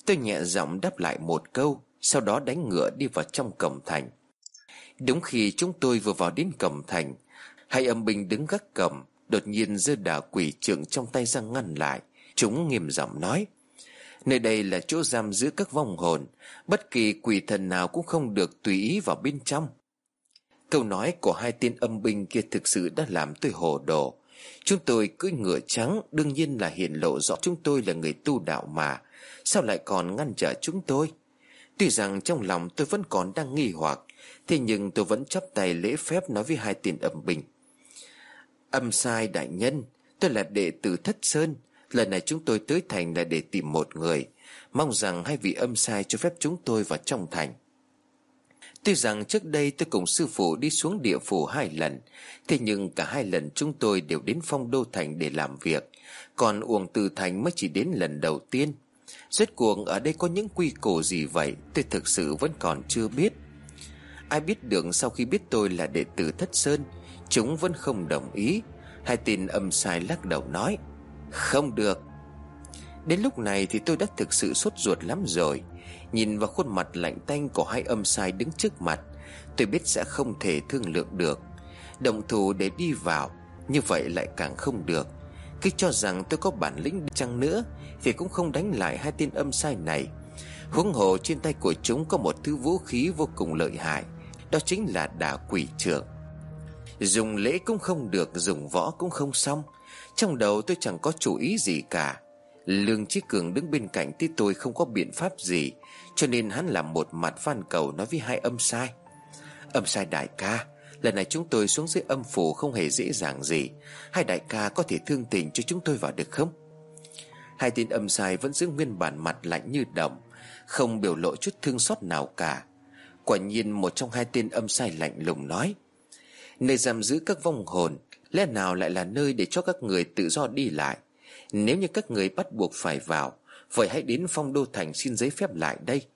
Tôi nhẹ giọng đáp lại một câu, Sau đó đánh ngựa đi vào trong cổng thành. Đúng khi chúng tôi vừa vào đến cổng thành, Hai âm binh đứng gác cổng, Đột nhiên giơ đà quỷ trượng trong tay ra ngăn lại. Chúng nghiêm giọng nói, Nơi đây là chỗ giam giữ các vong hồn, Bất kỳ quỷ thần nào cũng không được tùy ý vào bên trong. Câu nói của hai tên âm binh kia thực sự đã làm tôi hồ đồ. Chúng tôi cưỡi ngựa trắng, Đương nhiên là hiện lộ rõ chúng tôi là người tu đạo mà. Sao lại còn ngăn trở chúng tôi? Tuy rằng trong lòng tôi vẫn còn đang nghi hoặc, Thế nhưng tôi vẫn chấp tay lễ phép nói với hai tên âm binh. Âm sai đại nhân, Tôi là đệ tử Thất Sơn. Lần này chúng tôi tới thành là để tìm một người. Mong rằng hai vị âm sai cho phép chúng tôi vào trong thành. Tuy rằng trước đây tôi cùng sư phụ đi xuống địa phủ hai lần, Thế nhưng cả hai lần chúng tôi đều đến phong đô thành để làm việc. Còn uông từ thành mới chỉ đến lần đầu tiên. Rốt cuộc ở đây có những quy củ gì vậy? Tôi thực sự vẫn còn chưa biết. Ai biết được sau khi biết tôi là đệ tử Thất Sơn, Chúng vẫn không đồng ý. Hai tên âm sai lắc đầu nói, không được. Đến lúc này thì tôi đã thực sự sốt ruột lắm rồi. Nhìn vào khuôn mặt lạnh tanh của hai âm sai đứng trước mặt, Tôi biết sẽ không thể thương lượng được. Động thủ để đi vào, Như vậy lại càng không được. Cứ cho rằng tôi có bản lĩnh chăng nữa Thì cũng không đánh lại hai tên âm sai này. Huống hồ trên tay của chúng có một thứ vũ khí vô cùng lợi hại, Đó chính là đà quỷ trượng Dùng lễ cũng không được, Dùng võ cũng không xong. Trong đầu tôi chẳng có chủ ý gì cả. Lương Chí Cường đứng bên cạnh thì tôi không có biện pháp gì. Cho nên hắn làm một mặt van cầu nói với hai âm sai. Âm sai đại ca, Lần này chúng tôi xuống dưới âm phủ không hề dễ dàng gì. Hai đại ca có thể thương tình cho chúng tôi vào được không? Hai tên âm sai vẫn giữ nguyên bản mặt lạnh như đồng Không biểu lộ chút thương xót nào cả. Quả nhiên một trong hai tên âm sai lạnh lùng nói, Nơi giam giữ các vong hồn, Lẽ nào lại là nơi để cho các người tự do đi lại? Nếu như các người bắt buộc phải vào Vậy hãy đến phong đô thành xin giấy phép lại đây.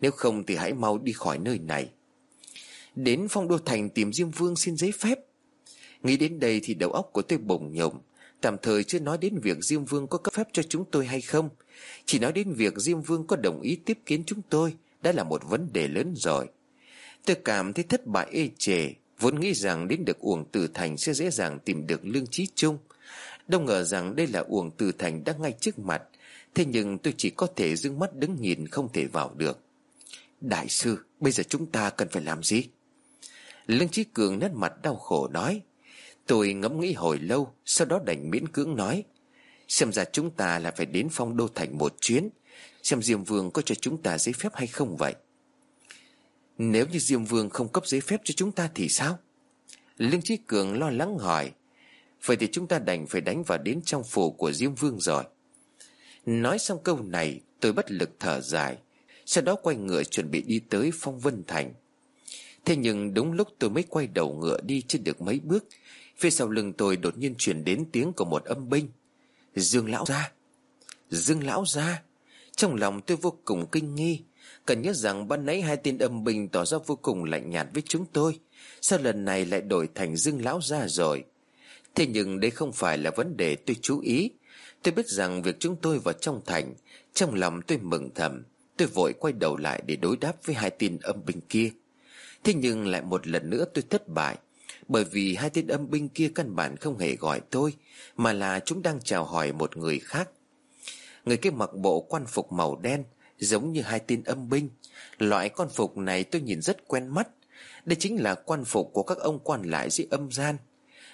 Nếu không thì hãy mau đi khỏi nơi này. Đến phong đô thành tìm Diêm Vương xin giấy phép. Nghĩ đến đây thì đầu óc của tôi bồng nhộm. Tạm thời chưa nói đến việc Diêm Vương có cấp phép cho chúng tôi hay không. Chỉ nói đến việc Diêm Vương có đồng ý tiếp kiến chúng tôi, Đã là một vấn đề lớn rồi. Tôi cảm thấy thất bại ê chề, Vốn nghĩ rằng đến được Uổng Tử Thành sẽ dễ dàng tìm được lương trí chung. Đâu ngờ rằng đây là Uổng Tử Thành đang ngay trước mặt Thế nhưng tôi chỉ có thể dưng mắt đứng nhìn không thể vào được. Đại sư, Bây giờ chúng ta cần phải làm gì? Lương Trí Cường nét mặt đau khổ nói. Tôi ngẫm nghĩ hồi lâu, Sau đó đành miễn cưỡng nói. Xem ra chúng ta là phải đến phong đô thành một chuyến, Xem Diêm Vương có cho chúng ta giấy phép hay không vậy. Nếu như Diêm Vương không cấp giấy phép cho chúng ta thì sao? Lương Trí Cường lo lắng hỏi. Vậy thì chúng ta đành phải đánh vào đến trong phủ của Diêm Vương rồi. Nói xong câu này, tôi bất lực thở dài, Sau đó quay ngựa chuẩn bị đi tới phong vân thành. Thế nhưng đúng lúc tôi mới quay đầu ngựa đi chưa được mấy bước, Phía sau lưng tôi đột nhiên chuyển đến tiếng của một âm binh. Dương lão ra! Dương lão ra! Trong lòng tôi vô cùng kinh nghi, Cần nhớ rằng ban nãy hai tên âm binh tỏ ra vô cùng lạnh nhạt với chúng tôi, Sao lần này lại đổi thành Dương lão ra rồi? Thế nhưng đây không phải là vấn đề tôi chú ý Tôi biết rằng việc chúng tôi vào trong thành, Trong lòng tôi mừng thầm. Tôi vội quay đầu lại để đối đáp với hai tên âm binh kia. Thế nhưng lại một lần nữa tôi thất bại, Bởi vì hai tên âm binh kia căn bản không hề gọi tôi, Mà là chúng đang chào hỏi một người khác. Người kia mặc bộ quan phục màu đen, Giống như hai tên âm binh. Loại quan phục này tôi nhìn rất quen mắt. Đây chính là quan phục của các ông quan lại dưới âm gian.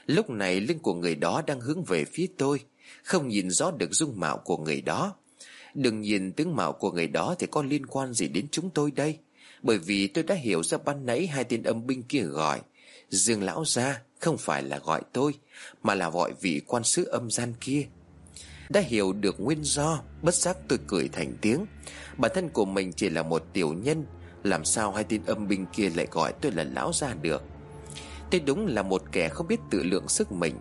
Lúc này lưng của người đó đang hướng về phía tôi. Không nhìn rõ được dung mạo của người đó. Đừng nhìn tướng mạo của người đó Thì có liên quan gì đến chúng tôi đây? Bởi vì tôi đã hiểu ra ban nãy Hai tên âm binh kia gọi. Dương lão gia không phải là gọi tôi, Mà là gọi vị quan sứ âm gian kia. Đã hiểu được nguyên do, Bất giác tôi cười thành tiếng. Bản thân của mình chỉ là một tiểu nhân, Làm sao hai tên âm binh kia lại gọi tôi là lão gia được? Tôi đúng là một kẻ không biết tự lượng sức mình.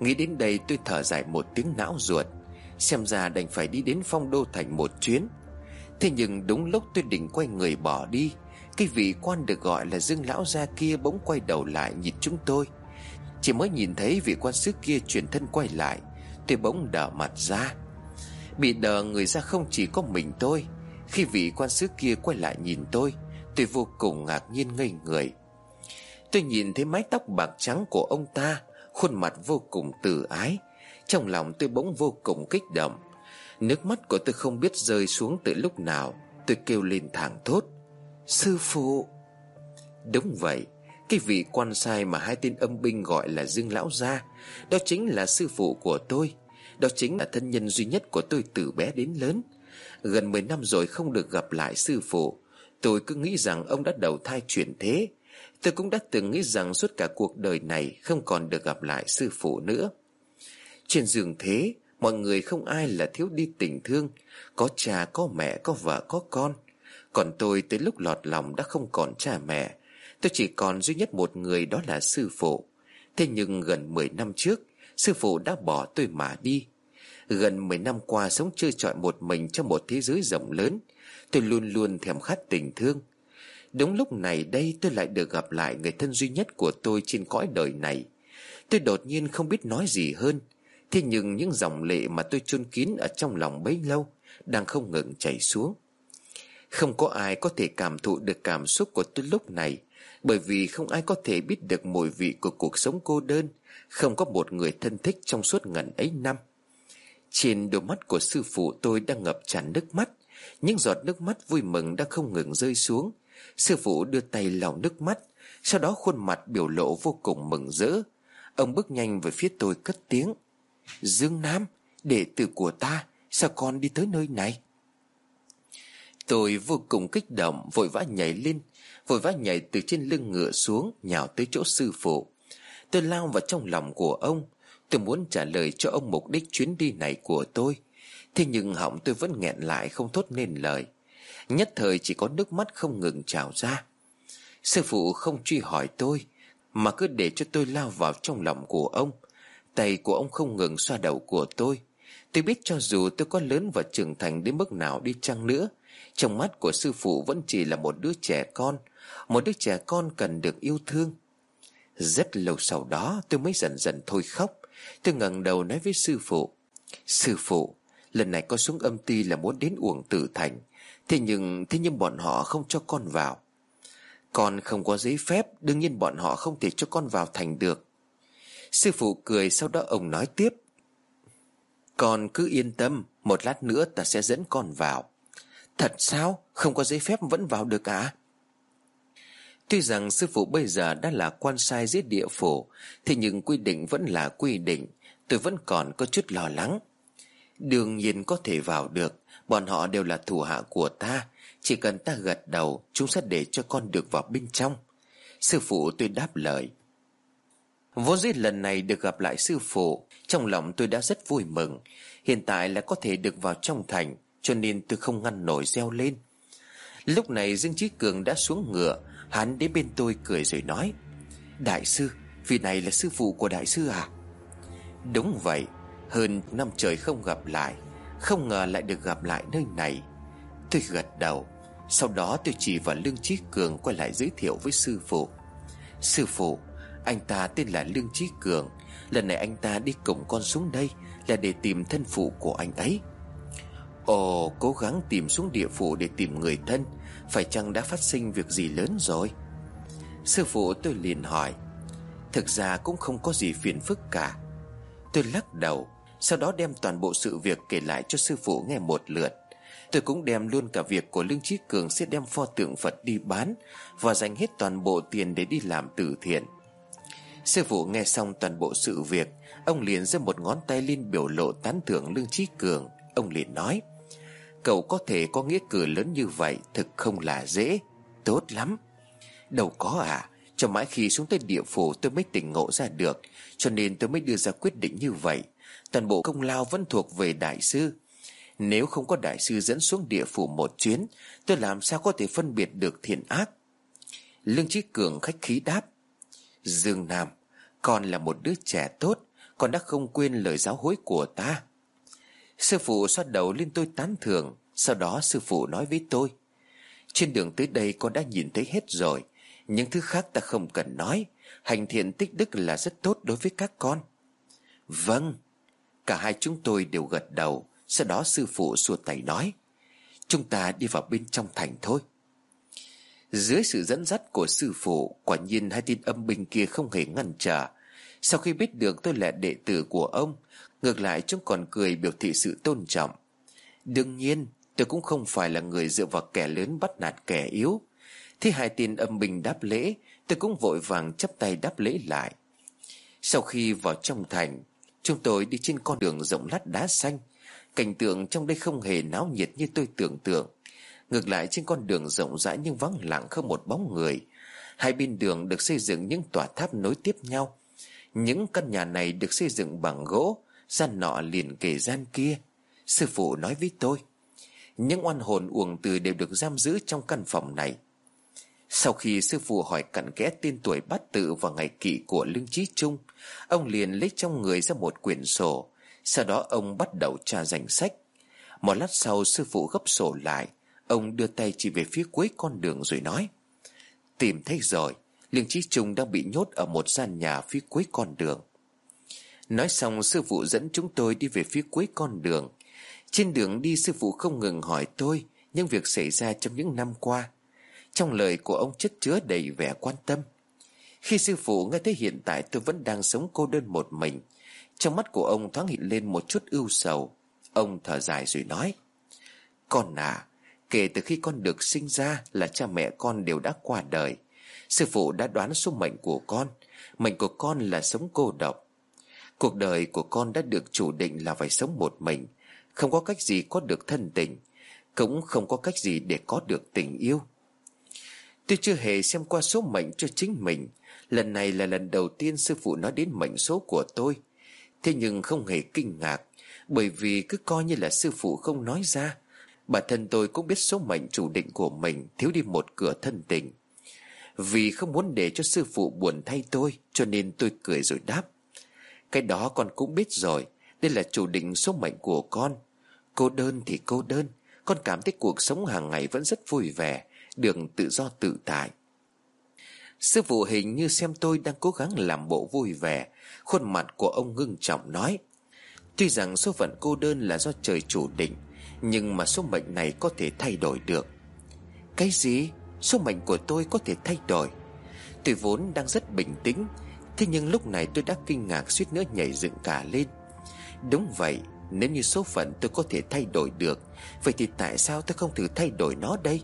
Nghĩ đến đây tôi thở dài một tiếng não ruột. Xem ra đành phải đi đến phong đô thành một chuyến. Thế nhưng đúng lúc tôi định quay người bỏ đi, Cái vị quan được gọi là Dương Lão Gia kia bỗng quay đầu lại nhìn chúng tôi. Chỉ mới nhìn thấy vị quan sứ kia chuyển thân quay lại, Tôi bỗng đỏ mặt ra. Bị đờ người ra không chỉ có mình tôi, Khi vị quan sứ kia quay lại nhìn tôi Tôi vô cùng ngạc nhiên ngây người. Tôi nhìn thấy mái tóc bạc trắng của ông ta Khuôn mặt vô cùng từ ái, Trong lòng tôi bỗng vô cùng kích động. Nước mắt của tôi không biết rơi xuống từ lúc nào, Tôi kêu lên thẳng thốt, Sư phụ! Đúng vậy, Cái vị quan sai mà hai tên âm binh gọi là Dương Lão Gia, Đó chính là sư phụ của tôi, Đó chính là thân nhân duy nhất của tôi từ bé đến lớn. Gần 10 năm rồi không được gặp lại sư phụ, Tôi cứ nghĩ rằng ông đã đầu thai chuyển thế Tôi cũng đã từng nghĩ rằng suốt cả cuộc đời này không còn được gặp lại sư phụ nữa. Trên giường thế, mọi người không ai là thiếu đi tình thương, có cha, có mẹ, có vợ, có con. Còn tôi tới lúc lọt lòng đã không còn cha mẹ, tôi chỉ còn duy nhất một người đó là sư phụ. Thế nhưng gần 10 năm trước, sư phụ đã bỏ tôi mà đi. Gần 10 năm qua sống chơi trọi một mình trong một thế giới rộng lớn, tôi luôn luôn thèm khát tình thương. Đúng lúc này đây tôi lại được gặp lại người thân duy nhất của tôi trên cõi đời này. Tôi đột nhiên không biết nói gì hơn. Thế nhưng những dòng lệ mà tôi chôn kín ở trong lòng bấy lâu Đang không ngừng chảy xuống. Không có ai có thể cảm thụ được cảm xúc của tôi lúc này, Bởi vì không ai có thể biết được mùi vị của cuộc sống cô đơn, Không có một người thân thích trong suốt ngần ấy năm. Trên đôi mắt của sư phụ tôi đang ngập tràn nước mắt, Những giọt nước mắt vui mừng đang không ngừng rơi xuống. Sư phụ đưa tay lau nước mắt, Sau đó khuôn mặt biểu lộ vô cùng mừng rỡ. Ông bước nhanh về phía tôi cất tiếng, Dương Nam, Đệ tử của ta, Sao con đi tới nơi này? Tôi vô cùng kích động, Vội vã nhảy lên, Vội vã nhảy từ trên lưng ngựa xuống, Nhào tới chỗ sư phụ. Tôi lao vào trong lòng của ông, Tôi muốn trả lời cho ông mục đích chuyến đi này của tôi. Thế nhưng họng tôi vẫn nghẹn lại không thốt nên lời. Nhất thời chỉ có nước mắt không ngừng trào ra. Sư phụ không truy hỏi tôi, Mà cứ để cho tôi lao vào trong lòng của ông. Tay của ông không ngừng xoa đầu của tôi. Tôi biết cho dù tôi có lớn và trưởng thành đến mức nào đi chăng nữa, Trong mắt của sư phụ vẫn chỉ là một đứa trẻ con, Một đứa trẻ con cần được yêu thương. Rất lâu sau đó, tôi mới dần dần thôi khóc. Tôi ngẩng đầu nói với sư phụ Sư phụ, Lần này con xuống âm ty là muốn đến uổng tử thành Thế nhưng Thế nhưng bọn họ không cho con vào. Con không có giấy phép, Đương nhiên bọn họ không thể cho con vào thành được. Sư phụ cười, sau đó ông nói tiếp. Con cứ yên tâm, Một lát nữa ta sẽ dẫn con vào. Thật sao? Không có giấy phép vẫn vào được à? Tuy rằng sư phụ bây giờ đã là quan sai giết địa phủ, Thế nhưng quy định vẫn là quy định. Tôi vẫn còn có chút lo lắng. Đương nhiên có thể vào được. Bọn họ đều là thủ hạ của ta. Chỉ cần ta gật đầu, Chúng sẽ để cho con được vào bên trong. Sư phụ tôi đáp lời. Vốn dĩ lần này được gặp lại sư phụ. Trong lòng tôi đã rất vui mừng. Hiện tại là có thể được vào trong thành, Cho nên tôi không ngăn nổi reo lên. Lúc này Dương Trí Cường đã xuống ngựa. Hắn đến bên tôi cười rồi nói, Đại sư, Vị này là sư phụ của đại sư à? Đúng vậy, Hơn năm trời không gặp lại. Không ngờ lại được gặp lại nơi này. Tôi gật đầu. Sau đó tôi chỉ vào Lương Trí Cường Quay lại giới thiệu với sư phụ. Sư phụ, Anh ta tên là Lương Trí Cường. Lần này anh ta đi cùng con xuống đây Là để tìm thân phụ của anh ấy. Ồ, cố gắng tìm xuống địa phủ để tìm người thân. Phải chăng đã phát sinh việc gì lớn rồi? Sư phụ tôi liền hỏi. Thực ra cũng không có gì phiền phức cả. Tôi lắc đầu. Sau đó đem toàn bộ sự việc kể lại cho sư phụ nghe một lượt. Tôi cũng đem luôn cả việc của Lương Trí Cường sẽ đem pho tượng Phật đi bán Và dành hết toàn bộ tiền để đi làm từ thiện. Sư phụ nghe xong toàn bộ sự việc, Ông liền giơ một ngón tay lên biểu lộ tán thưởng Lương Trí Cường. Ông liền nói, Cậu có thể có nghĩa cử lớn như vậy Thực không là dễ. Tốt lắm. Đâu có à Cho mãi khi xuống tới địa phủ tôi mới tỉnh ngộ ra được, Cho nên tôi mới đưa ra quyết định như vậy. Toàn bộ công lao vẫn thuộc về đại sư. Nếu không có đại sư dẫn xuống địa phủ một chuyến, Tôi làm sao có thể phân biệt được thiện ác? Lương Trí Cường khách khí đáp, Dương Nam, Con là một đứa trẻ tốt, Con đã không quên lời giáo hối của ta. Sư phụ xoát đầu lên tôi tán thưởng, Sau đó sư phụ nói với tôi, Trên đường tới đây con đã nhìn thấy hết rồi, Những thứ khác ta không cần nói, Hành thiện tích đức là rất tốt đối với các con. Vâng. Cả hai chúng tôi đều gật đầu, Sau đó sư phụ xua tay nói, Chúng ta đi vào bên trong thành thôi. Dưới sự dẫn dắt của sư phụ, Quả nhiên hai tin âm binh kia không hề ngăn trở. Sau khi biết được tôi là đệ tử của ông, Ngược lại chúng còn cười biểu thị sự tôn trọng. Đương nhiên, tôi cũng không phải là người dựa vào kẻ lớn bắt nạt kẻ yếu. Thế hai tin âm binh đáp lễ, Tôi cũng vội vàng chấp tay đáp lễ lại. Sau khi vào trong thành Chúng tôi đi trên con đường rộng lát đá xanh. Cảnh tượng trong đây không hề náo nhiệt như tôi tưởng tượng. Ngược lại trên con đường rộng rãi nhưng vắng lặng không một bóng người. Hai bên đường được xây dựng những tòa tháp nối tiếp nhau. Những căn nhà này được xây dựng bằng gỗ, Gian nọ liền kề gian kia. Sư phụ nói với tôi, Những oan hồn uổng từ đều được giam giữ trong căn phòng này. Sau khi sư phụ hỏi cặn kẽ tên tuổi bát tự và ngày kỵ của Lương Trí Trung Ông liền lấy trong người ra một quyển sổ. Sau đó ông bắt đầu tra danh sách. Một lát sau, sư phụ gấp sổ lại. Ông đưa tay chỉ về phía cuối con đường rồi nói, Tìm thấy rồi Lương Trí Trung đang bị nhốt ở một gian nhà phía cuối con đường. Nói xong, sư phụ dẫn chúng tôi đi về phía cuối con đường. Trên đường đi, sư phụ không ngừng hỏi tôi Những việc xảy ra trong những năm qua. Trong lời của ông chất chứa đầy vẻ quan tâm. Khi sư phụ nghe thấy hiện tại tôi vẫn đang sống cô đơn một mình, Trong mắt của ông thoáng hiện lên một chút ưu sầu. Ông thở dài rồi nói, Con à Kể từ khi con được sinh ra là cha mẹ con đều đã qua đời. Sư phụ đã đoán số mệnh của con. Mệnh của con là sống cô độc. Cuộc đời của con đã được chủ định là phải sống một mình, Không có cách gì có được thân tình, Cũng không có cách gì để có được tình yêu. Tôi chưa hề xem qua số mệnh cho chính mình Lần này là lần đầu tiên sư phụ nói đến mệnh số của tôi. Thế nhưng không hề kinh ngạc, Bởi vì cứ coi như là sư phụ không nói ra. Bản thân tôi cũng biết số mệnh chủ định của mình Thiếu đi một cửa thân tình. Vì không muốn để cho sư phụ buồn thay tôi, Cho nên tôi cười rồi đáp. Cái đó con cũng biết rồi, Đây là chủ định số mệnh của con. Cô đơn thì cô đơn, Con cảm thấy cuộc sống hàng ngày vẫn rất vui vẻ đường tự do tự tại. Sư phụ hình như xem tôi đang cố gắng làm bộ vui vẻ. Khuôn mặt của ông ngưng trọng nói, Tuy rằng số phận cô đơn là do trời chủ định, Nhưng mà số mệnh này có thể thay đổi được. Cái gì? Số mệnh của tôi có thể thay đổi? Tôi vốn đang rất bình tĩnh, Thế nhưng lúc này tôi đã kinh ngạc suýt nữa nhảy dựng cả lên. Đúng vậy, Nếu như số phận tôi có thể thay đổi được, Vậy thì tại sao tôi không thử thay đổi nó đây?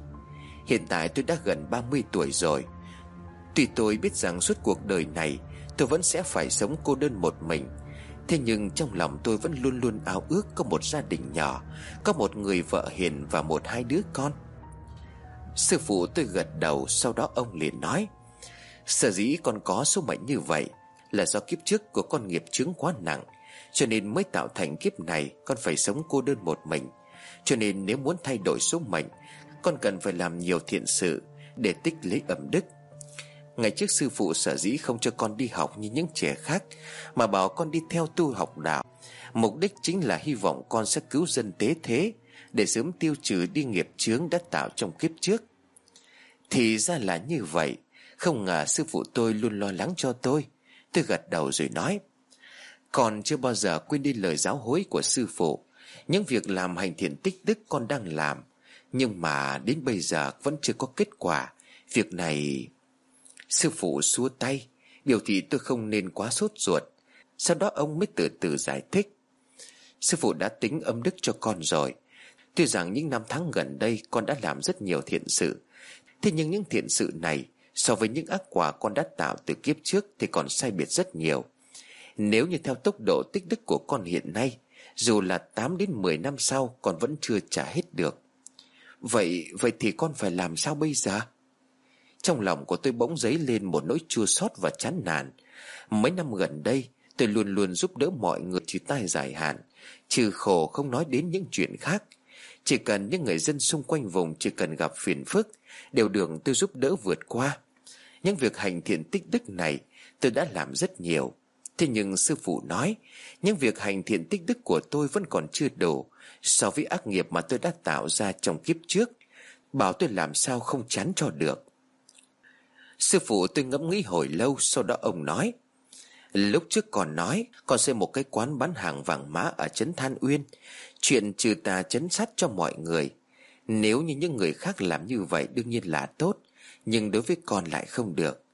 Hiện tại tôi đã gần 30 tuổi rồi Tuy tôi biết rằng suốt cuộc đời này, Tôi vẫn sẽ phải sống cô đơn một mình. Thế nhưng trong lòng tôi vẫn luôn luôn ao ước Có một gia đình nhỏ, Có một người vợ hiền và một hai đứa con. Sư phụ tôi gật đầu, Sau đó ông liền nói, Sở dĩ con có số mệnh như vậy Là do kiếp trước của con nghiệp chướng quá nặng, Cho nên mới tạo thành kiếp này Con phải sống cô đơn một mình. Cho nên nếu muốn thay đổi số mệnh, Con cần phải làm nhiều thiện sự Để tích lấy ẩm đức. Ngày trước sư phụ sở dĩ không cho con đi học như những trẻ khác, Mà bảo con đi theo tu học đạo. Mục đích chính là hy vọng con sẽ cứu dân tế thế, Để sớm tiêu trừ đi nghiệp chướng đã tạo trong kiếp trước. Thì ra là như vậy. Không ngờ sư phụ tôi luôn lo lắng cho tôi. Tôi gật đầu rồi nói, Con chưa bao giờ quên đi lời giáo hối của sư phụ. Những việc làm hành thiện tích đức con đang làm. Nhưng mà đến bây giờ vẫn chưa có kết quả. Việc này Sư phụ xua tay. Biểu thị tôi không nên quá sốt ruột. Sau đó ông mới từ từ giải thích. Sư phụ đã tính âm đức cho con rồi. Tuy rằng những năm tháng gần đây Con đã làm rất nhiều thiện sự. Thế nhưng những thiện sự này, So với những ác quả con đã tạo từ kiếp trước Thì còn sai biệt rất nhiều. Nếu như theo tốc độ tích đức của con hiện nay, Dù là 8 đến 10 năm sau, Con vẫn chưa trả hết được. Vậy vậy thì con phải làm sao bây giờ? Trong lòng của tôi bỗng dấy lên một nỗi chua xót và chán nản. Mấy năm gần đây, Tôi luôn luôn giúp đỡ mọi người trừ tai dài hạn, Trừ khổ không nói đến những chuyện khác. Chỉ cần những người dân xung quanh vùng Chỉ cần gặp phiền phức, Đều được tôi giúp đỡ vượt qua. Những việc hành thiện tích đức này Tôi đã làm rất nhiều. Thế nhưng sư phụ nói, Những việc hành thiện tích đức của tôi vẫn còn chưa đủ So với ác nghiệp mà tôi đã tạo ra trong kiếp trước. Bảo tôi làm sao không chán cho được. Sư phụ tôi ngẫm nghĩ hồi lâu, Sau đó ông nói, Lúc trước còn nói, con xây một cái quán bán hàng vàng mã ở Trấn Than Uyên. Chuyện trừ tà chấn sát cho mọi người. Nếu như những người khác làm như vậy, Đương nhiên là tốt, Nhưng đối với con lại không được.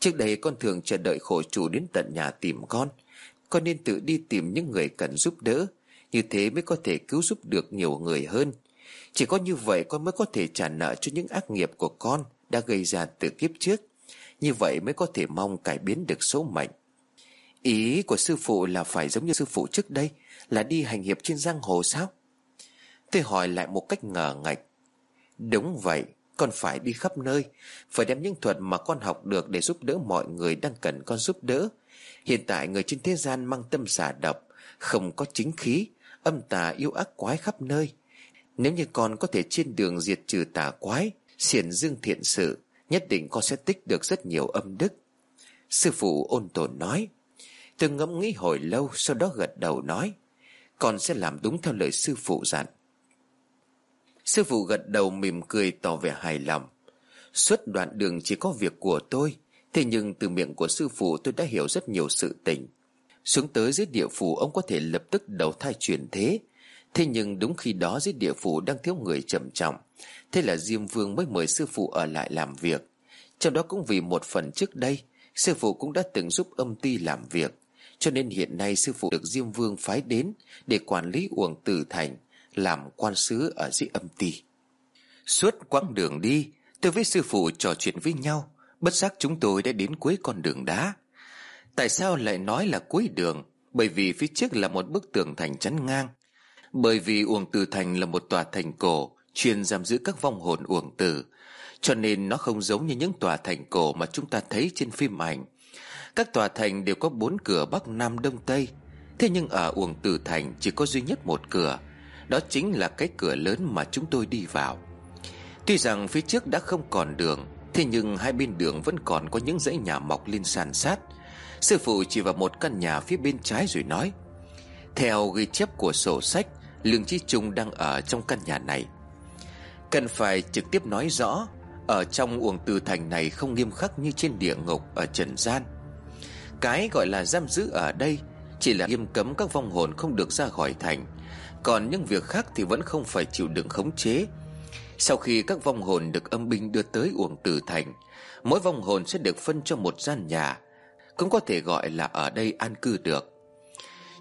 Trước đây con thường chờ đợi khổ chủ đến tận nhà tìm con. Con nên tự đi tìm những người cần giúp đỡ. Như thế mới có thể cứu giúp được nhiều người hơn. Chỉ có như vậy con mới có thể trả nợ cho những ác nghiệp của con Đã gây ra từ kiếp trước như vậy mới có thể mong cải biến được số mệnh. Ý của sư phụ là phải giống như sư phụ trước đây, Là đi hành hiệp trên giang hồ sao? Tôi hỏi lại một cách ngờ ngạch. Đúng vậy, Con phải đi khắp nơi, Phải đem những thuật mà con học được Để giúp đỡ mọi người đang cần con giúp đỡ. Hiện tại người trên thế gian mang tâm xả độc, Không có chính khí, Âm tà yêu ác quái khắp nơi. Nếu như con có thể trên đường diệt trừ tà quái, Xiển dương thiện sự Nhất định con sẽ tích được rất nhiều âm đức. Sư phụ ôn tồn nói Tôi ngẫm nghĩ hồi lâu, Sau đó gật đầu nói, Con sẽ làm đúng theo lời sư phụ dặn. Sư phụ gật đầu mỉm cười tỏ vẻ hài lòng. Suốt đoạn đường chỉ có việc của tôi, Thế nhưng từ miệng của sư phụ tôi đã hiểu rất nhiều sự tình. Xuống tới dưới địa phủ, ông có thể lập tức đầu thai chuyển thế. Thế nhưng đúng khi đó dưới địa phủ đang thiếu người trầm trọng, Thế là Diêm Vương mới mời sư phụ ở lại làm việc. Trong đó cũng vì một phần trước đây, Sư phụ cũng đã từng giúp âm ti làm việc. Cho nên hiện nay sư phụ được Diêm Vương phái đến Để quản lý uổng tử thành, Làm quan sứ ở dưới âm ti. Suốt quãng đường đi, Tôi với sư phụ trò chuyện với nhau, Bất giác chúng tôi đã đến cuối con đường đá. Tại sao lại nói là cuối đường? Bởi vì phía trước là một bức tường thành chắn ngang bởi vì Uổng Tử Thành là một tòa thành cổ, chuyên giam giữ các vong hồn uổng tử. Cho nên nó không giống như những tòa thành cổ mà chúng ta thấy trên phim ảnh. Các tòa thành đều có bốn cửa bắc, nam, đông, tây. Thế nhưng ở uổng tử thành chỉ có duy nhất một cửa. Đó chính là cái cửa lớn mà chúng tôi đi vào. Tuy rằng phía trước đã không còn đường, thế nhưng hai bên đường vẫn còn có những dãy nhà mọc lên sàn sát. Sư phụ chỉ vào một căn nhà phía bên trái rồi nói, theo ghi chép của sổ sách lương chí trung đang ở trong căn nhà này. Cần phải trực tiếp nói rõ, Ở trong uổng từ thành này không nghiêm khắc như trên địa ngục ở trần gian. Cái gọi là giam giữ ở đây Chỉ là nghiêm cấm các vong hồn không được ra khỏi thành. Còn những việc khác thì vẫn không phải chịu đựng khống chế. Sau khi các vong hồn được âm binh đưa tới uổng từ thành, Mỗi vong hồn sẽ được phân cho một gian nhà, Cũng có thể gọi là ở đây an cư được.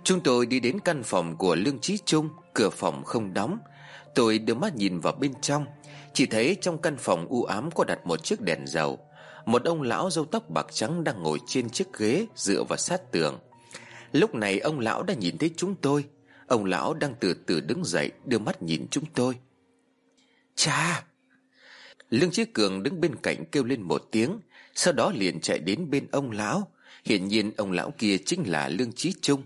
Chúng tôi đi đến căn phòng của Lương Trí Trung. Cửa phòng không đóng. Tôi đưa mắt nhìn vào bên trong, Chỉ thấy trong căn phòng u ám có đặt một chiếc đèn dầu. Một ông lão râu tóc bạc trắng đang ngồi trên chiếc ghế Dựa vào sát tường. Lúc này ông lão đã nhìn thấy chúng tôi. Ông lão đang từ từ đứng dậy, Đưa mắt nhìn chúng tôi. Cha! Lương Chí Cường đứng bên cạnh kêu lên một tiếng, Sau đó liền chạy đến bên ông lão. Hiển nhiên ông lão kia chính là Lương Chí Trung.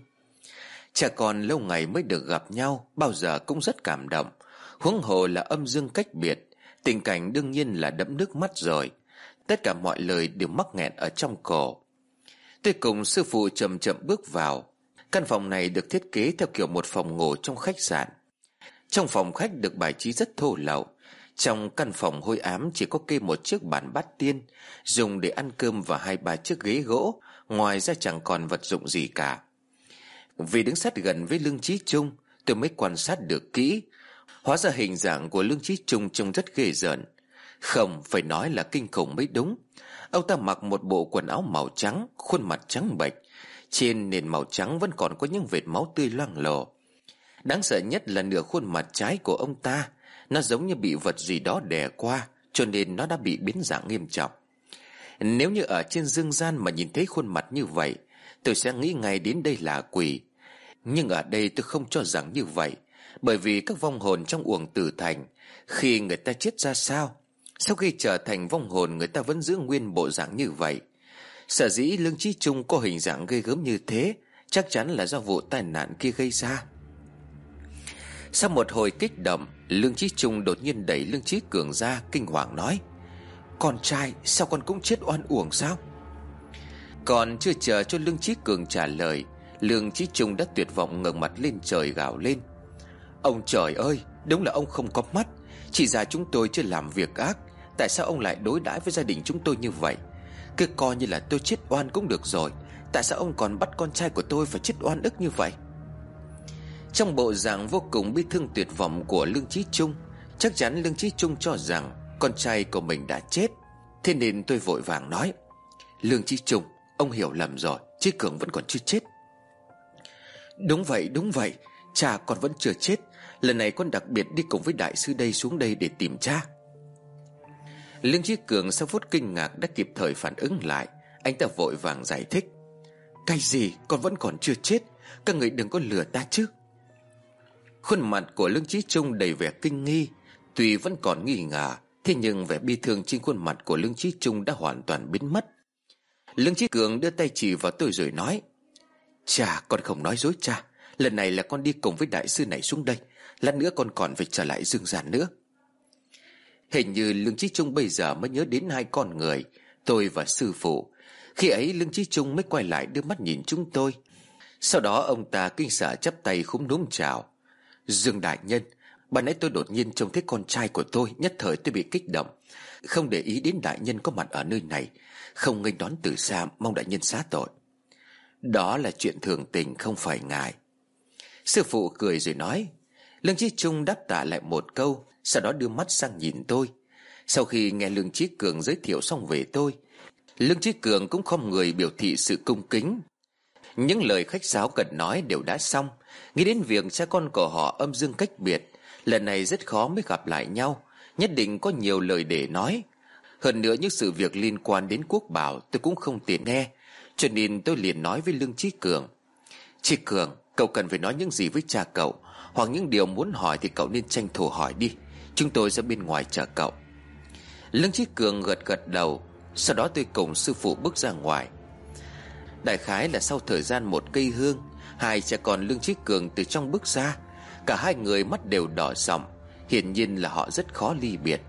Cha con lâu ngày mới được gặp nhau, Bao giờ cũng rất cảm động. Huống hồ là âm dương cách biệt, Tình cảnh đương nhiên là đẫm nước mắt rồi. Tất cả mọi lời đều mắc nghẹn ở trong cổ. Tôi cùng sư phụ chậm chậm bước vào, Căn phòng này được thiết kế theo kiểu một phòng ngủ trong khách sạn. Trong phòng khách được bài trí rất thô lậu. Trong căn phòng hôi ám chỉ có kê một chiếc bàn bát tiên, Dùng để ăn cơm và hai ba chiếc ghế gỗ. Ngoài ra chẳng còn vật dụng gì cả. Vì đứng sát gần với lương trí trung Tôi mới quan sát được kỹ. Hóa ra hình dạng của lương trí trung trông rất ghê rợn. Không phải nói là kinh khủng mới đúng. Ông ta mặc một bộ quần áo màu trắng, Khuôn mặt trắng bệch. Trên nền màu trắng vẫn còn có những vệt máu tươi loang lổ. Đáng sợ nhất là nửa khuôn mặt trái của ông ta. Nó giống như bị vật gì đó đè qua, Cho nên nó đã bị biến dạng nghiêm trọng. Nếu như ở trên dương gian mà nhìn thấy khuôn mặt như vậy, Tôi sẽ nghĩ ngay đến đây là quỷ. Nhưng ở đây tôi không cho rằng như vậy, Bởi vì các vong hồn trong uổng tử thành, Khi người ta chết ra sao, Sau khi trở thành vong hồn Người ta vẫn giữ nguyên bộ dạng như vậy. Sở dĩ Lương Trí Trung có hình dạng gây gớm như thế, Chắc chắn là do vụ tai nạn kia gây ra. Sau một hồi kích động, Lương Trí Trung đột nhiên đẩy Lương Trí Cường ra, Kinh hoàng nói, Con trai, sao con cũng chết oan uổng sao? Còn chưa chờ cho Lương Trí Cường trả lời Lương Chí Trung đã tuyệt vọng ngẩng mặt lên trời gào lên. Ông trời ơi, Đúng là ông không có mắt. Chỉ ra chúng tôi chưa làm việc ác. Tại sao ông lại đối đãi với gia đình chúng tôi như vậy? Cứ coi như là tôi chết oan cũng được rồi. Tại sao ông còn bắt con trai của tôi phải chết oan ức như vậy? Trong bộ dạng vô cùng bi thương tuyệt vọng của Lương Chí Trung, Chắc chắn Lương Chí Trung cho rằng Con trai của mình đã chết. Thế nên tôi vội vàng nói, Lương Chí Trung, Ông hiểu lầm rồi Chí Cường vẫn còn chưa chết. Đúng vậy đúng vậy. Cha con vẫn chưa chết. Lần này con đặc biệt đi cùng với đại sư đây xuống đây để tìm cha. Lương Chí Cường sau phút kinh ngạc đã kịp thời phản ứng lại. Anh ta vội vàng giải thích. Cái gì? Con vẫn còn chưa chết. Các người đừng có lừa ta chứ. Khuôn mặt của Lương Chí Trung đầy vẻ kinh nghi. Tuy vẫn còn nghi ngờ, Thế nhưng vẻ bi thương trên khuôn mặt của Lương Chí Trung đã hoàn toàn biến mất. Lương Chí Cường đưa tay chỉ vào tôi rồi nói Cha con không nói dối cha. Lần này là con đi cùng với đại sư này xuống đây. Lát nữa con còn phải trở lại dương giản nữa. Hình như Lương Chí Trung bây giờ mới nhớ đến hai con người, Tôi và sư phụ. Khi ấy Lương Chí Trung mới quay lại đưa mắt nhìn chúng tôi. Sau đó ông ta kinh sợ chắp tay khúm núm chào. Dương Đại Nhân, Bà nãy tôi đột nhiên trông thấy con trai của tôi, Nhất thời tôi bị kích động. Không để ý đến đại nhân có mặt ở nơi này. Không nghênh đón từ xa, Mong đại nhân xá tội. Đó là chuyện thường tình không phải ngài. Sư phụ cười rồi nói, Lương Chí Trung đáp tạ lại một câu, Sau đó đưa mắt sang nhìn tôi. Sau khi nghe Lương Chí Cường giới thiệu xong về tôi, Lương Chí Cường cũng không người biểu thị sự cung kính. Những lời khách sáo cần nói đều đã xong, Nghĩ đến việc cha con của họ âm dương cách biệt, Lần này rất khó mới gặp lại nhau, Nhất định có nhiều lời để nói. Hơn nữa những sự việc liên quan đến quốc bảo Tôi cũng không tiện nghe cho nên tôi liền nói với Lương Chí Cường Chí Cường, Cậu cần phải nói những gì với cha cậu, Hoặc những điều muốn hỏi thì cậu nên tranh thủ hỏi đi, Chúng tôi sẽ bên ngoài chờ cậu. Lương Chí Cường gật gật đầu, Sau đó tôi cùng sư phụ bước ra ngoài. Đại khái là sau thời gian một cây hương, Hai cha con Lương Chí Cường từ trong bước ra, Cả hai người mắt đều đỏ sòng, Hiển nhiên là họ rất khó ly biệt.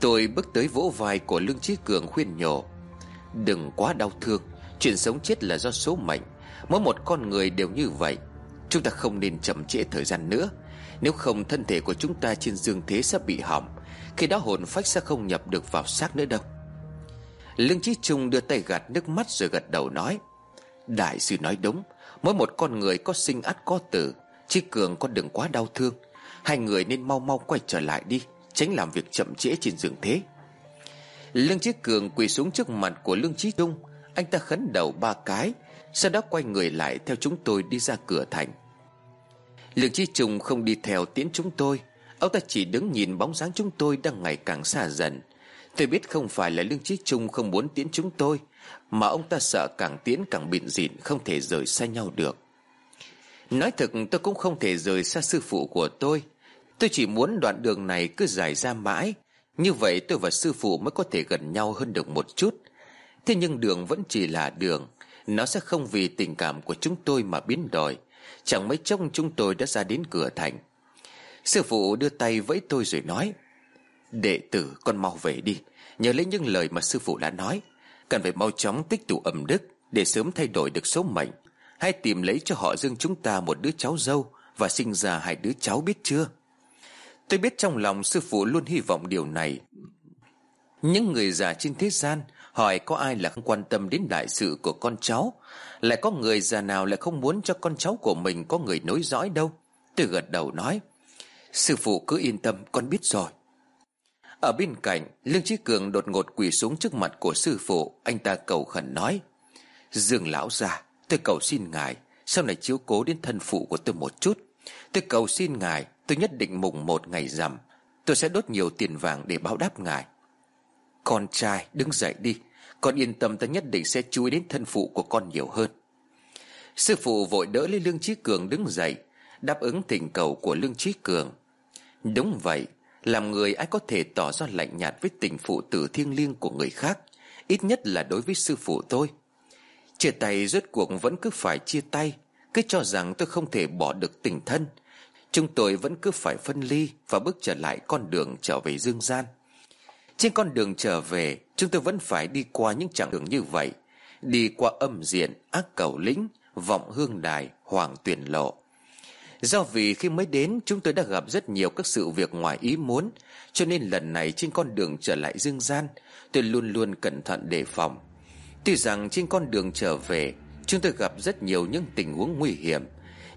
Tôi bước tới vỗ vai của Lương Chí Cường khuyên nhủ, Đừng quá đau thương Chuyện sống chết là do số mệnh. Mỗi một con người đều như vậy. Chúng ta không nên chậm trễ thời gian nữa. Nếu không, thân thể của chúng ta trên dương thế sẽ bị hỏng. Khi đó hồn phách sẽ không nhập được vào xác nữa đâu. Lương Chí Trung đưa tay gạt nước mắt rồi gật đầu nói, Đại sư nói đúng. Mỗi một con người có sinh ắt có tử, Chí Cường con đừng quá đau thương. Hai người nên mau mau quay trở lại đi, Tránh làm việc chậm trễ trên giường thế. Lương Chí Cường quỳ xuống trước mặt của Lương Chí Trung anh ta khấn đầu ba cái, Sau đó quay người lại theo chúng tôi đi ra cửa thành. Lương chi trùng không đi theo tiễn chúng tôi, Ông ta chỉ đứng nhìn bóng dáng chúng tôi đang ngày càng xa dần. Tôi biết không phải là Lương Chí Trung không muốn tiễn chúng tôi, Mà ông ta sợ càng tiễn càng bịn dịn Không thể rời xa nhau được. Nói thật tôi cũng không thể rời xa sư phụ của tôi. Tôi chỉ muốn đoạn đường này cứ dài ra mãi. Như vậy tôi và sư phụ mới có thể gần nhau hơn được một chút. Thế nhưng đường vẫn chỉ là đường. Nó sẽ không vì tình cảm của chúng tôi mà biến đổi. Chẳng mấy chốc chúng tôi đã ra đến cửa thành. Sư phụ đưa tay vẫy tôi rồi nói, Đệ tử, con mau về đi. Nhớ lấy những lời mà sư phụ đã nói. Cần phải mau chóng tích tụ ẩm đức Để sớm thay đổi được số mệnh. Hay tìm lấy cho họ dương chúng ta một đứa cháu dâu Và sinh ra hai đứa cháu biết chưa? Tôi biết trong lòng sư phụ luôn hy vọng điều này. Những người già trên thế gian Hỏi có ai là không quan tâm đến đại sự của con cháu? Lại có người già nào lại không muốn cho con cháu của mình có người nối dõi đâu? Tôi gật đầu nói, Sư phụ cứ yên tâm, con biết rồi. Ở bên cạnh, Lương Chí Cường đột ngột quỳ xuống trước mặt của sư phụ. Anh ta cầu khẩn nói, Dương lão già, Tôi cầu xin ngài, Sau này chiếu cố đến thân phụ của tôi một chút. Tôi cầu xin ngài, Tôi nhất định mùng một ngày rằm, Tôi sẽ đốt nhiều tiền vàng để báo đáp ngài. Con trai, đứng dậy đi. Con yên tâm ta nhất định sẽ chú ý đến thân phụ của con nhiều hơn. Sư phụ vội đỡ lấy Lương trí Cường đứng dậy, Đáp ứng tình cầu của Lương trí Cường. Đúng vậy, Làm người ai có thể tỏ ra lạnh nhạt với tình phụ tử thiêng liêng của người khác, Ít nhất là đối với sư phụ tôi. Chia tay rốt cuộc vẫn cứ phải chia tay, Cứ cho rằng tôi không thể bỏ được tình thân. Chúng tôi vẫn cứ phải phân ly Và bước trở lại con đường trở về dương gian. Trên con đường trở về Chúng tôi vẫn phải đi qua những chặng đường như vậy. Đi qua âm diện, ác cầu lĩnh Vọng hương đài, hoàng tuyển lộ. Do vì khi mới đến chúng tôi đã gặp rất nhiều các sự việc ngoài ý muốn Cho nên lần này trên con đường trở lại dương gian Tôi luôn luôn cẩn thận đề phòng. Tuy rằng trên con đường trở về Chúng tôi gặp rất nhiều những tình huống nguy hiểm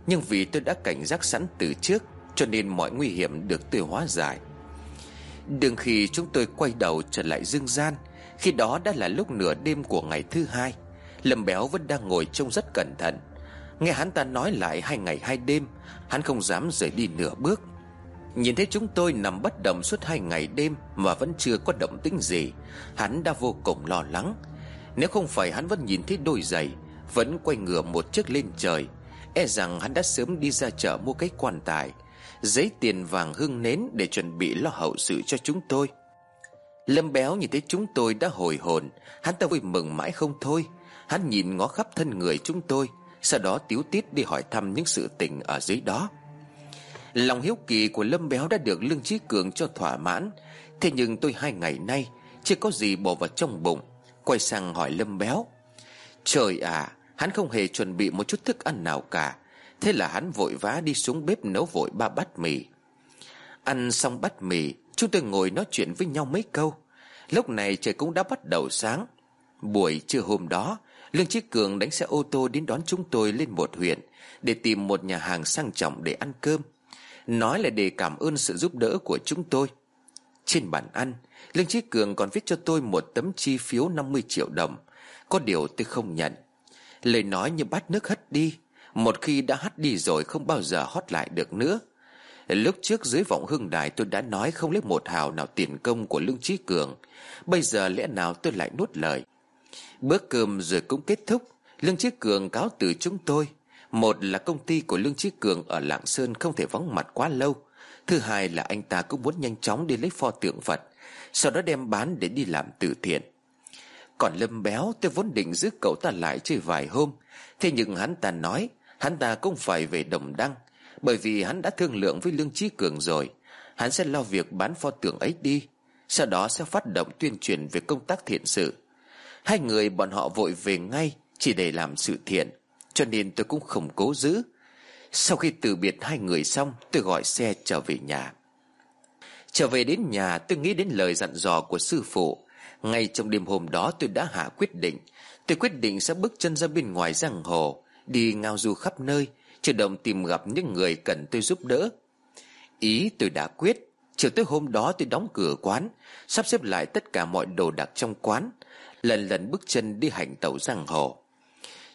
Nhưng vì tôi đã cảnh giác sẵn từ trước Cho nên mọi nguy hiểm được tôi hóa giải. Đừng khi chúng tôi quay đầu trở lại dương gian, Khi đó đã là lúc nửa đêm của ngày thứ hai. Lâm Béo vẫn đang ngồi trông rất cẩn thận. Nghe hắn ta nói lại hai ngày hai đêm, Hắn không dám rời đi nửa bước. Nhìn thấy chúng tôi nằm bất động suốt hai ngày đêm Mà vẫn chưa có động tĩnh gì, Hắn đã vô cùng lo lắng. Nếu không phải hắn vẫn nhìn thấy đôi giày, Vẫn quay ngửa một chiếc lên trời E rằng hắn đã sớm đi ra chợ mua cái quan tài. Giấy tiền vàng hương nến Để chuẩn bị lo hậu sự cho chúng tôi. Lâm béo nhìn thấy chúng tôi đã hồi hồn, Hắn ta vui mừng mãi không thôi. Hắn nhìn ngó khắp thân người chúng tôi, sau đó tiếu tít đi hỏi thăm những sự tình ở dưới đó. Lòng hiếu kỳ của Lâm Béo đã được Lương Trí Cường cho thỏa mãn. Thế nhưng tôi hai ngày nay Chưa có gì bỏ vào trong bụng, Quay sang hỏi Lâm Béo. Trời à Hắn không hề chuẩn bị một chút thức ăn nào cả. Thế là hắn vội vã đi xuống bếp nấu vội ba bát mì. Ăn xong bát mì, Chúng tôi ngồi nói chuyện với nhau mấy câu. Lúc này trời cũng đã bắt đầu sáng. Buổi trưa hôm đó, Lương Chí Cường đánh xe ô tô đến đón chúng tôi lên một huyện Để tìm một nhà hàng sang trọng để ăn cơm. Nói là để cảm ơn sự giúp đỡ của chúng tôi. Trên bàn ăn, Lương Chí Cường còn viết cho tôi một tấm chi phiếu 50 triệu đồng. Có điều tôi không nhận. Lời nói như bát nước hất đi một khi đã hắt đi rồi không bao giờ hót lại được nữa. Lúc trước dưới vọng hưng đài tôi đã nói không lấy một hào nào tiền công của Lương trí Cường. Bây giờ lẽ nào tôi lại nuốt lời? Bữa cơm rồi cũng kết thúc. Lương trí Cường cáo từ chúng tôi. Một là công ty của Lương trí Cường ở Lạng Sơn không thể vắng mặt quá lâu. Thứ hai là anh ta cũng muốn nhanh chóng đi lấy pho tượng Phật, Sau đó đem bán để đi làm từ thiện. Còn Lâm Béo, tôi vốn định giữ cậu ta lại chơi vài hôm. Thế nhưng hắn ta nói Hắn ta cũng phải về Đồng Đăng, Bởi vì hắn đã thương lượng với Lương Chí Cường rồi. Hắn sẽ lo việc bán pho tượng ấy đi, Sau đó sẽ phát động tuyên truyền về công tác thiện sự. Hai người bọn họ vội về ngay, Chỉ để làm sự thiện, Cho nên tôi cũng không cố giữ. Sau khi từ biệt hai người xong, Tôi gọi xe trở về nhà. Trở về đến nhà, tôi nghĩ đến lời dặn dò của sư phụ. Ngay trong đêm hôm đó, tôi đã hạ quyết định. Tôi quyết định sẽ bước chân ra bên ngoài giang hồ. Đi ngao du khắp nơi Chủ động tìm gặp những người cần tôi giúp đỡ. Ý tôi đã quyết Chiều tới hôm đó tôi đóng cửa quán Sắp xếp lại tất cả mọi đồ đạc trong quán Lần lần bước chân đi hành tẩu giang hồ.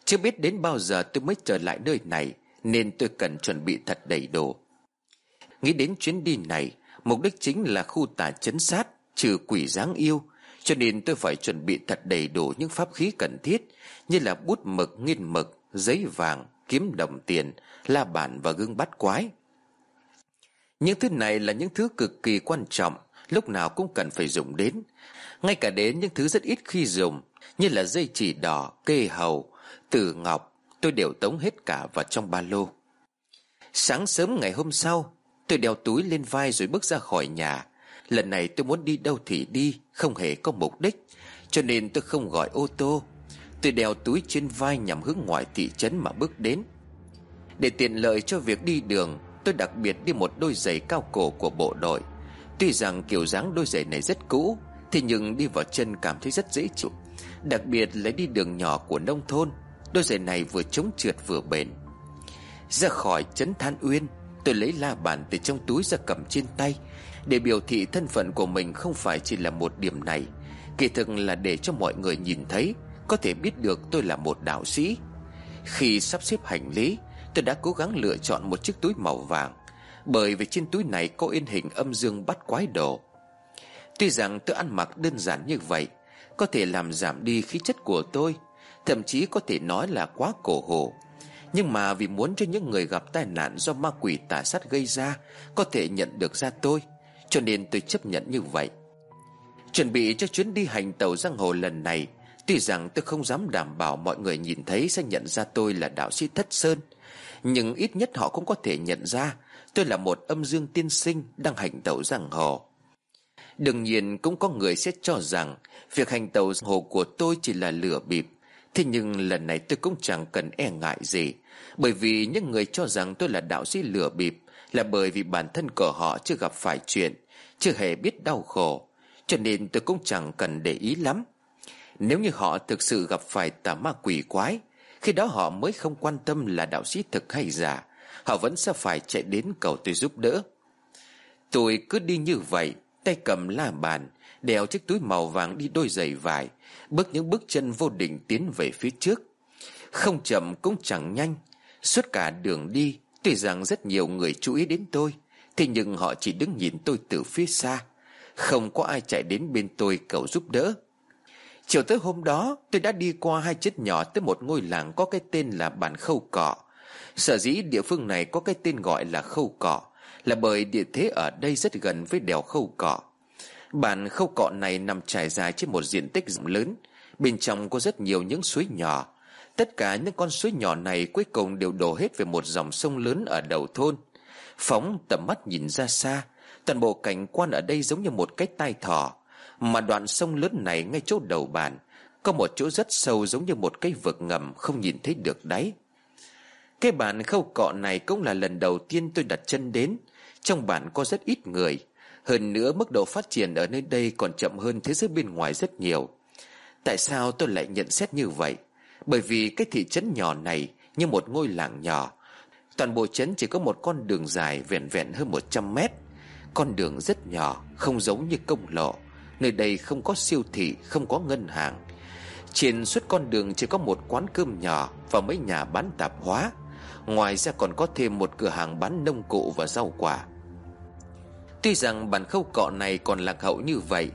Chưa biết đến bao giờ tôi mới trở lại nơi này Nên tôi cần chuẩn bị thật đầy đủ Nghĩ đến chuyến đi này Mục đích chính là khu tà chấn sát Trừ quỷ giáng yêu Cho nên tôi phải chuẩn bị thật đầy đủ những pháp khí cần thiết Như là bút mực, nghiên mực, giấy vàng, kiếm đồng tiền La bàn và gương bắt quái. Những thứ này là những thứ cực kỳ quan trọng Lúc nào cũng cần phải dùng đến. Ngay cả đến những thứ rất ít khi dùng Như là dây chỉ đỏ, kê hầu, tử ngọc Tôi đều tống hết cả vào trong ba lô. Sáng sớm ngày hôm sau Tôi đeo túi lên vai rồi bước ra khỏi nhà. Lần này tôi muốn đi đâu thì đi Không hề có mục đích Cho nên tôi không gọi ô tô. Tôi đeo túi trên vai nhằm hướng ngoài thị trấn mà bước đến. Để tiện lợi cho việc đi đường, Tôi đặc biệt đi một đôi giày cao cổ của bộ đội. Tuy rằng kiểu dáng đôi giày này rất cũ, Thế nhưng đi vào chân cảm thấy rất dễ chịu. Đặc biệt là đi đường nhỏ của nông thôn, Đôi giày này vừa chống trượt vừa bền. Ra khỏi trấn Than Uyên, Tôi lấy la bàn từ trong túi ra cầm trên tay, Để biểu thị thân phận của mình không phải chỉ là một điểm này. Kỳ thực là để cho mọi người nhìn thấy có thể biết được tôi là một đạo sĩ. Khi sắp xếp hành lý, Tôi đã cố gắng lựa chọn một chiếc túi màu vàng, Bởi vì trên túi này có in hình âm dương bắt quái đồ. Tuy rằng tôi ăn mặc đơn giản như vậy, Có thể làm giảm đi khí chất của tôi, Thậm chí có thể nói là quá cổ hồ. Nhưng mà vì muốn cho những người gặp tai nạn do ma quỷ tà sát gây ra Có thể nhận được ra tôi, Cho nên tôi chấp nhận như vậy. Chuẩn bị cho chuyến đi hành tàu giang hồ lần này Tuy rằng tôi không dám đảm bảo mọi người nhìn thấy sẽ nhận ra tôi là đạo sĩ Thất Sơn, Nhưng ít nhất họ cũng có thể nhận ra Tôi là một âm dương tiên sinh đang hành tẩu giang hồ. Đương nhiên cũng có người sẽ cho rằng Việc hành tàu hồ của tôi chỉ là lửa bịp. Thế nhưng lần này tôi cũng chẳng cần e ngại gì, Bởi vì những người cho rằng tôi là đạo sĩ lừa bịp Là bởi vì bản thân của họ chưa gặp phải chuyện, Chưa hề biết đau khổ, Cho nên tôi cũng chẳng cần để ý lắm. Nếu như họ thực sự gặp phải tà ma quỷ quái, Khi đó họ mới không quan tâm là đạo sĩ thực hay giả. Họ vẫn sẽ phải chạy đến cầu tôi giúp đỡ. Tôi cứ đi như vậy, Tay cầm la bàn, Đeo chiếc túi màu vàng đi đôi giày vải, Bước những bước chân vô định tiến về phía trước. Không chậm cũng chẳng nhanh, Suốt cả đường đi, Tuy rằng rất nhiều người chú ý đến tôi, Thế nhưng họ chỉ đứng nhìn tôi từ phía xa. Không có ai chạy đến bên tôi cầu giúp đỡ. Chiều tới hôm đó, Tôi đã đi qua hai chết nhỏ Tới một ngôi làng có cái tên là bản khâu cọ. Sở dĩ địa phương này có cái tên gọi là khâu cọ Là bởi địa thế ở đây rất gần với đèo khâu cọ. Bản khâu cọ này nằm trải dài trên một diện tích rộng lớn, Bên trong có rất nhiều những suối nhỏ. Tất cả những con suối nhỏ này cuối cùng đều đổ hết về một dòng sông lớn ở đầu thôn. Phóng tầm mắt nhìn ra xa, Toàn bộ cảnh quan ở đây giống như một cái tai thỏ. Mà đoạn sông lớn này ngay chỗ đầu bàn Có một chỗ rất sâu giống như một cái vực ngầm không nhìn thấy được đáy. Cái bản khâu cọ này cũng là lần đầu tiên tôi đặt chân đến. Trong bản có rất ít người. Hơn nữa, mức độ phát triển ở nơi đây còn chậm hơn thế giới bên ngoài rất nhiều. Tại sao tôi lại nhận xét như vậy? Bởi vì cái thị trấn nhỏ này Như một ngôi làng nhỏ. Toàn bộ trấn chỉ có một con đường dài Vẹn vẹn hơn 100 mét. Con đường rất nhỏ, Không giống như công lộ. Nơi đây không có siêu thị, Không có ngân hàng. Trên suốt con đường chỉ có một quán cơm nhỏ Và mấy nhà bán tạp hóa. Ngoài ra còn có thêm một cửa hàng bán nông cụ và rau quả. Tuy rằng bản khâu cọ này còn lạc hậu như vậy,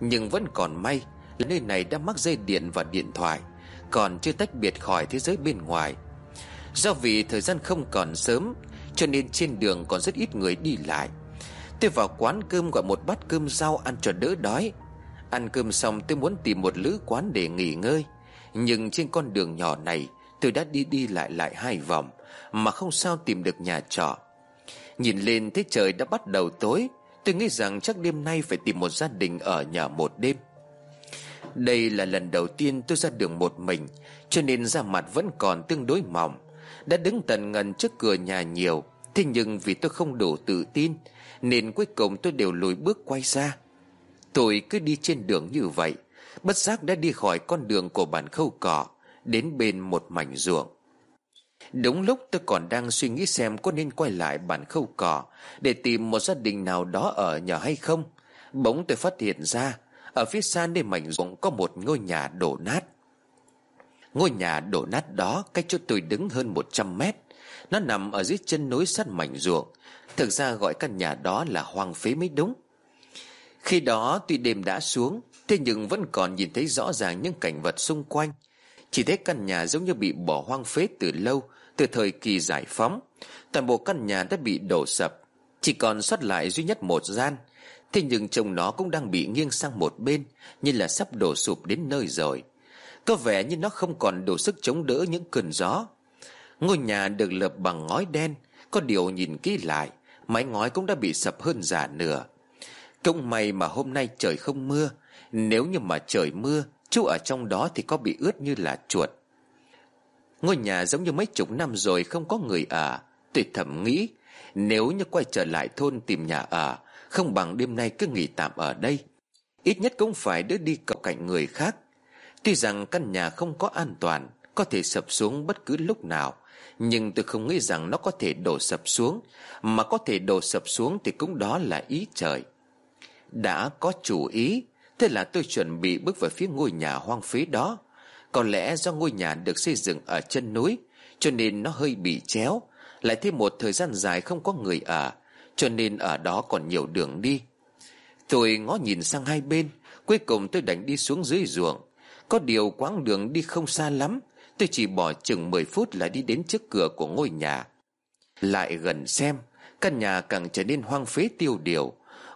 Nhưng vẫn còn may là nơi này đã mắc dây điện và điện thoại, Còn chưa tách biệt khỏi thế giới bên ngoài. Do vì thời gian không còn sớm, Cho nên trên đường còn rất ít người đi lại. Tôi vào quán cơm gọi một bát cơm rau ăn cho đỡ đói. Ăn cơm xong tôi muốn tìm một lữ quán để nghỉ ngơi. Nhưng trên con đường nhỏ này, Tôi đã đi đi lại lại hai vòng, Mà không sao tìm được nhà trọ. Nhìn lên thấy trời đã bắt đầu tối, Tôi nghĩ rằng chắc đêm nay phải tìm một gia đình ở nhà một đêm. Đây là lần đầu tiên tôi ra đường một mình, Cho nên da mặt vẫn còn tương đối mỏng. Đã đứng tần ngần trước cửa nhà nhiều, Thế nhưng vì tôi không đủ tự tin nên cuối cùng tôi đều lùi bước quay ra. Tôi cứ đi trên đường như vậy, Bất giác đã đi khỏi con đường của bản khâu cỏ, Đến bên một mảnh ruộng. Đúng lúc tôi còn đang suy nghĩ xem có nên quay lại bản khâu cỏ Để tìm một gia đình nào đó ở nhờ hay không, Bỗng tôi phát hiện ra, Ở phía xa nơi mảnh ruộng có một ngôi nhà đổ nát. Ngôi nhà đổ nát đó cách chỗ tôi đứng hơn 100 mét, Nó nằm ở dưới chân núi sát mảnh ruộng Thực ra gọi căn nhà đó là hoang phế mới đúng. Khi đó tuy đêm đã xuống, Thế nhưng vẫn còn nhìn thấy rõ ràng những cảnh vật xung quanh. Chỉ thấy căn nhà giống như bị bỏ hoang phế từ lâu, Từ thời kỳ giải phóng. Toàn bộ căn nhà đã bị đổ sập, Chỉ còn sót lại duy nhất một gian. Thế nhưng chồng nó cũng đang bị nghiêng sang một bên, Như là sắp đổ sụp đến nơi rồi. Có vẻ như nó không còn đủ sức chống đỡ những cơn gió. Ngôi nhà được lợp bằng ngói đen, Có điều nhìn kỹ lại. Mái ngói cũng đã bị sập hơn giả nửa. Công may mà hôm nay trời không mưa, Nếu như mà trời mưa, Chú ở trong đó thì có bị ướt như là chuột. Ngôi nhà giống như mấy chục năm rồi không có người ở. Tôi thầm nghĩ, Nếu như quay trở lại thôn tìm nhà ở, Không bằng đêm nay cứ nghỉ tạm ở đây. Ít nhất cũng phải đỡ đi cậu cạnh người khác. Tuy rằng căn nhà không có an toàn, Có thể sập xuống bất cứ lúc nào nhưng tôi không nghĩ rằng nó có thể đổ sập xuống. Mà có thể đổ sập xuống thì cũng đó là ý trời. Đã có chủ ý, Thế là tôi chuẩn bị bước về phía ngôi nhà hoang phế đó. Có lẽ do ngôi nhà được xây dựng ở chân núi, Cho nên nó hơi bị chéo. Lại thêm một thời gian dài không có người ở, Cho nên ở đó còn nhiều đường đi. Tôi ngó nhìn sang hai bên, Cuối cùng tôi đành đi xuống dưới ruộng. Có điều quãng đường đi không xa lắm Tôi chỉ bỏ chừng 10 phút là đi đến trước cửa của ngôi nhà. Lại gần xem, Căn nhà càng trở nên hoang phế tiêu điều.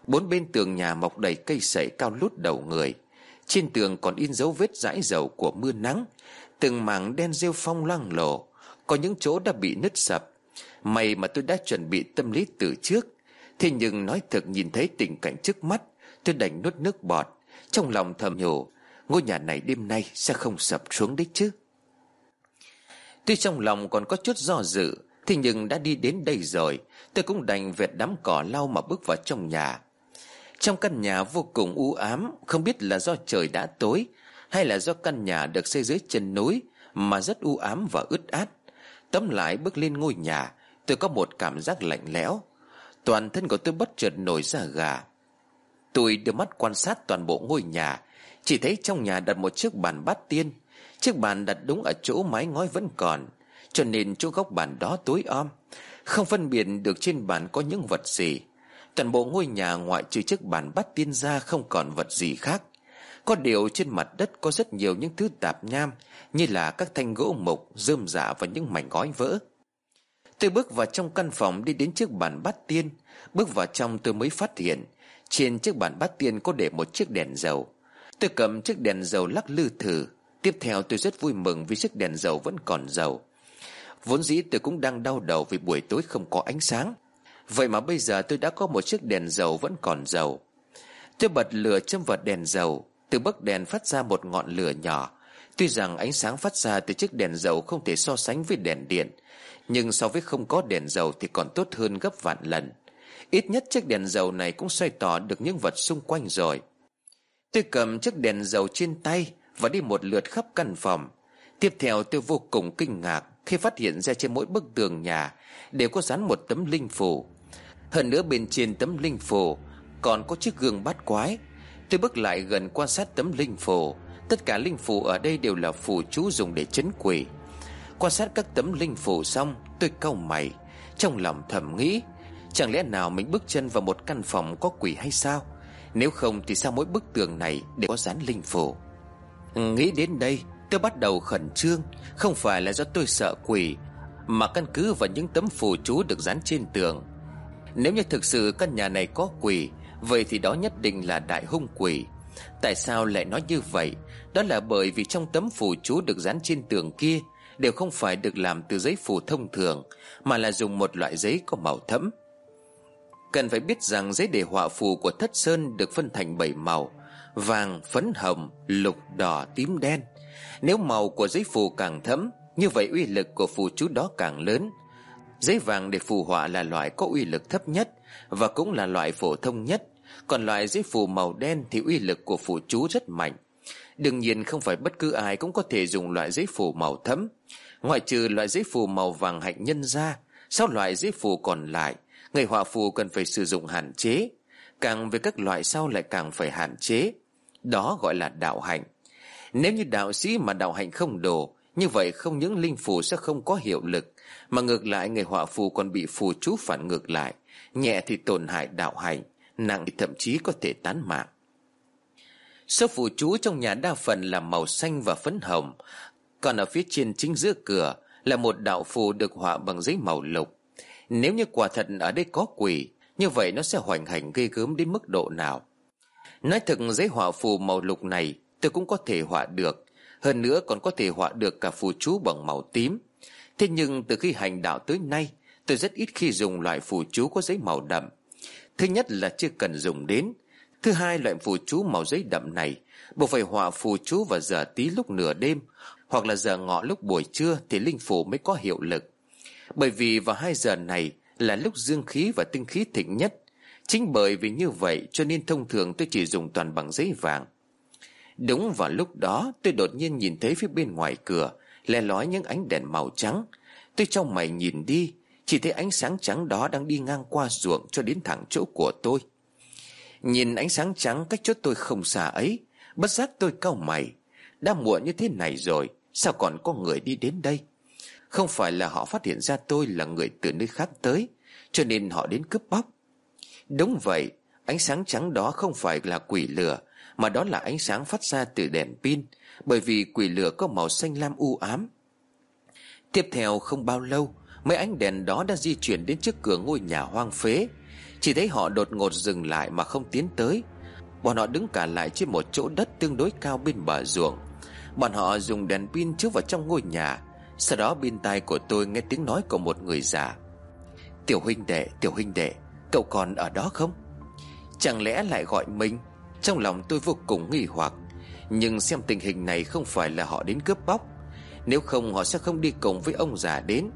Bốn bên tường nhà mọc đầy cây sậy cao lút đầu người. Trên tường còn in dấu vết dãi dầu của mưa nắng. Từng mảng đen rêu phong loang lổ. Có những chỗ đã bị nứt sập. May mà tôi đã chuẩn bị tâm lý từ trước. Thế nhưng nói thật nhìn thấy tình cảnh trước mắt, Tôi đành nuốt nước bọt. Trong lòng thầm nhủ, Ngôi nhà này đêm nay sẽ không sập xuống đấy chứ. Tuy trong lòng còn có chút do dự, Thế nhưng đã đi đến đây rồi. Tôi cũng đành vẹt đám cỏ lau mà bước vào trong nhà. Trong căn nhà vô cùng u ám, Không biết là do trời đã tối, Hay là do căn nhà được xây dưới chân núi Mà rất u ám và ướt át. Tấm lại, bước lên ngôi nhà, Tôi có một cảm giác lạnh lẽo. Toàn thân của tôi bất chợt nổi ra gà. Tôi đưa mắt quan sát toàn bộ ngôi nhà, Chỉ thấy trong nhà đặt một chiếc bàn bát tiên. Chiếc bàn đặt đúng ở chỗ mái ngói vẫn còn Cho nên chỗ góc bàn đó tối om. Không phân biệt được trên bàn có những vật gì. Toàn bộ ngôi nhà ngoại trừ chiếc bàn bát tiên ra không còn vật gì khác. Có điều trên mặt đất có rất nhiều những thứ tạp nham Như là các thanh gỗ mục, rơm rạ và những mảnh gói vỡ. Tôi bước vào trong căn phòng đi đến chiếc bàn bát tiên. Bước vào trong tôi mới phát hiện Trên chiếc bàn bát tiên có để một chiếc đèn dầu. Tôi cầm chiếc đèn dầu lắc lư thử. Tiếp theo tôi rất vui mừng vì chiếc đèn dầu vẫn còn dầu. Vốn dĩ tôi cũng đang đau đầu vì buổi tối không có ánh sáng. Vậy mà bây giờ tôi đã có một chiếc đèn dầu vẫn còn dầu. Tôi bật lửa châm vào đèn dầu. Từ bấc đèn phát ra một ngọn lửa nhỏ. Tuy rằng ánh sáng phát ra từ chiếc đèn dầu không thể so sánh với đèn điện, Nhưng so với không có đèn dầu thì còn tốt hơn gấp vạn lần. Ít nhất chiếc đèn dầu này cũng xoay tỏ được những vật xung quanh rồi. Tôi cầm chiếc đèn dầu trên tay và đi một lượt khắp căn phòng. Tiếp theo tôi vô cùng kinh ngạc Khi phát hiện ra trên mỗi bức tường nhà Đều có dán một tấm linh phù. Hơn nữa bên trên tấm linh phù Còn có chiếc gương bát quái. Tôi bước lại gần quan sát tấm linh phù. Tất cả linh phù ở đây đều là phù chú dùng để chấn quỷ. Quan sát các tấm linh phù xong, Tôi cau mày, Trong lòng thầm nghĩ, Chẳng lẽ nào mình bước chân vào một căn phòng có quỷ hay sao? Nếu không thì sao mỗi bức tường này đều có dán linh phù? Nghĩ đến đây, tôi bắt đầu khẩn trương. Không phải là do tôi sợ quỷ, Mà căn cứ vào những tấm phù chú được dán trên tường. Nếu như thực sự căn nhà này có quỷ, Vậy thì đó nhất định là đại hung quỷ. Tại sao lại nói như vậy? Đó là bởi vì trong tấm phù chú được dán trên tường kia Đều không phải được làm từ giấy phù thông thường, Mà là dùng một loại giấy có màu thẫm. Cần phải biết rằng giấy để họa phù của thất sơn được phân thành 7 màu. Vàng, phấn hồng, lục, đỏ, tím, đen. Nếu màu của giấy phù càng thấm Như vậy uy lực của phù chú đó càng lớn. Giấy vàng để phù họa là loại có uy lực thấp nhất Và cũng là loại phổ thông nhất. Còn loại giấy phù màu đen thì uy lực của phù chú rất mạnh. Đương nhiên không phải bất cứ ai cũng có thể dùng loại giấy phù màu thấm. Ngoại trừ loại giấy phù màu vàng hạnh nhân ra Sau loại giấy phù còn lại Người họa phù cần phải sử dụng hạn chế. Càng về các loại sau lại càng phải hạn chế. Đó gọi là đạo hạnh. Nếu như đạo sĩ mà đạo hạnh không đồ Như vậy không những linh phù sẽ không có hiệu lực, Mà ngược lại người họa phù còn bị phù chú phản ngược lại. Nhẹ thì tổn hại đạo hạnh, Nặng thì thậm chí có thể tán mạng. Số phù chú trong nhà đa phần là màu xanh và phấn hồng, Còn ở phía trên chính giữa cửa Là một đạo phù được họa bằng giấy màu lục. Nếu như quả thật ở đây có quỷ, Như vậy nó sẽ hoành hành ghê gớm đến mức độ nào? Nói thật giấy họa phù màu lục này, Tôi cũng có thể họa được. Hơn nữa, còn có thể họa được cả phù chú bằng màu tím. Thế nhưng, từ khi hành đạo tới nay, Tôi rất ít khi dùng loại phù chú có giấy màu đậm. Thứ nhất là chưa cần dùng đến. Thứ hai, loại phù chú màu giấy đậm này, Buộc phải họa phù chú vào giờ tí lúc nửa đêm, Hoặc là giờ ngọ lúc buổi trưa Thì linh phù mới có hiệu lực. Bởi vì vào hai giờ này Là lúc dương khí và tinh khí thịnh nhất. Chính bởi vì như vậy Cho nên thông thường tôi chỉ dùng toàn bằng giấy vàng. Đúng vào lúc đó, Tôi đột nhiên nhìn thấy phía bên ngoài cửa Le lói những ánh đèn màu trắng. Tôi trong mày nhìn đi, Chỉ thấy ánh sáng trắng đó đang đi ngang qua ruộng Cho đến thẳng chỗ của tôi. Nhìn ánh sáng trắng cách chỗ tôi không xa ấy, Bất giác tôi cau mày. Đã muộn như thế này rồi, Sao còn có người đi đến đây? Không phải là họ phát hiện ra tôi là người từ nơi khác tới, Cho nên họ đến cướp bóc. Đúng vậy Ánh sáng trắng đó không phải là quỷ lửa Mà đó là ánh sáng phát ra từ đèn pin Bởi vì quỷ lửa có màu xanh lam u ám. Tiếp theo không bao lâu Mấy ánh đèn đó đã di chuyển đến trước cửa ngôi nhà hoang phế. Chỉ thấy họ đột ngột dừng lại mà không tiến tới. Bọn họ đứng cả lại trên một chỗ đất tương đối cao bên bờ ruộng. Bọn họ dùng đèn pin chiếu vào trong ngôi nhà. Sau đó bên tai của tôi nghe tiếng nói của một người già. Tiểu huynh đệ, tiểu huynh đệ Cậu còn ở đó không? Chẳng lẽ lại gọi mình? Trong lòng tôi vô cùng nghi hoặc. Nhưng xem tình hình này không phải là họ đến cướp bóc. Nếu không, họ sẽ không đi cùng với ông già đến.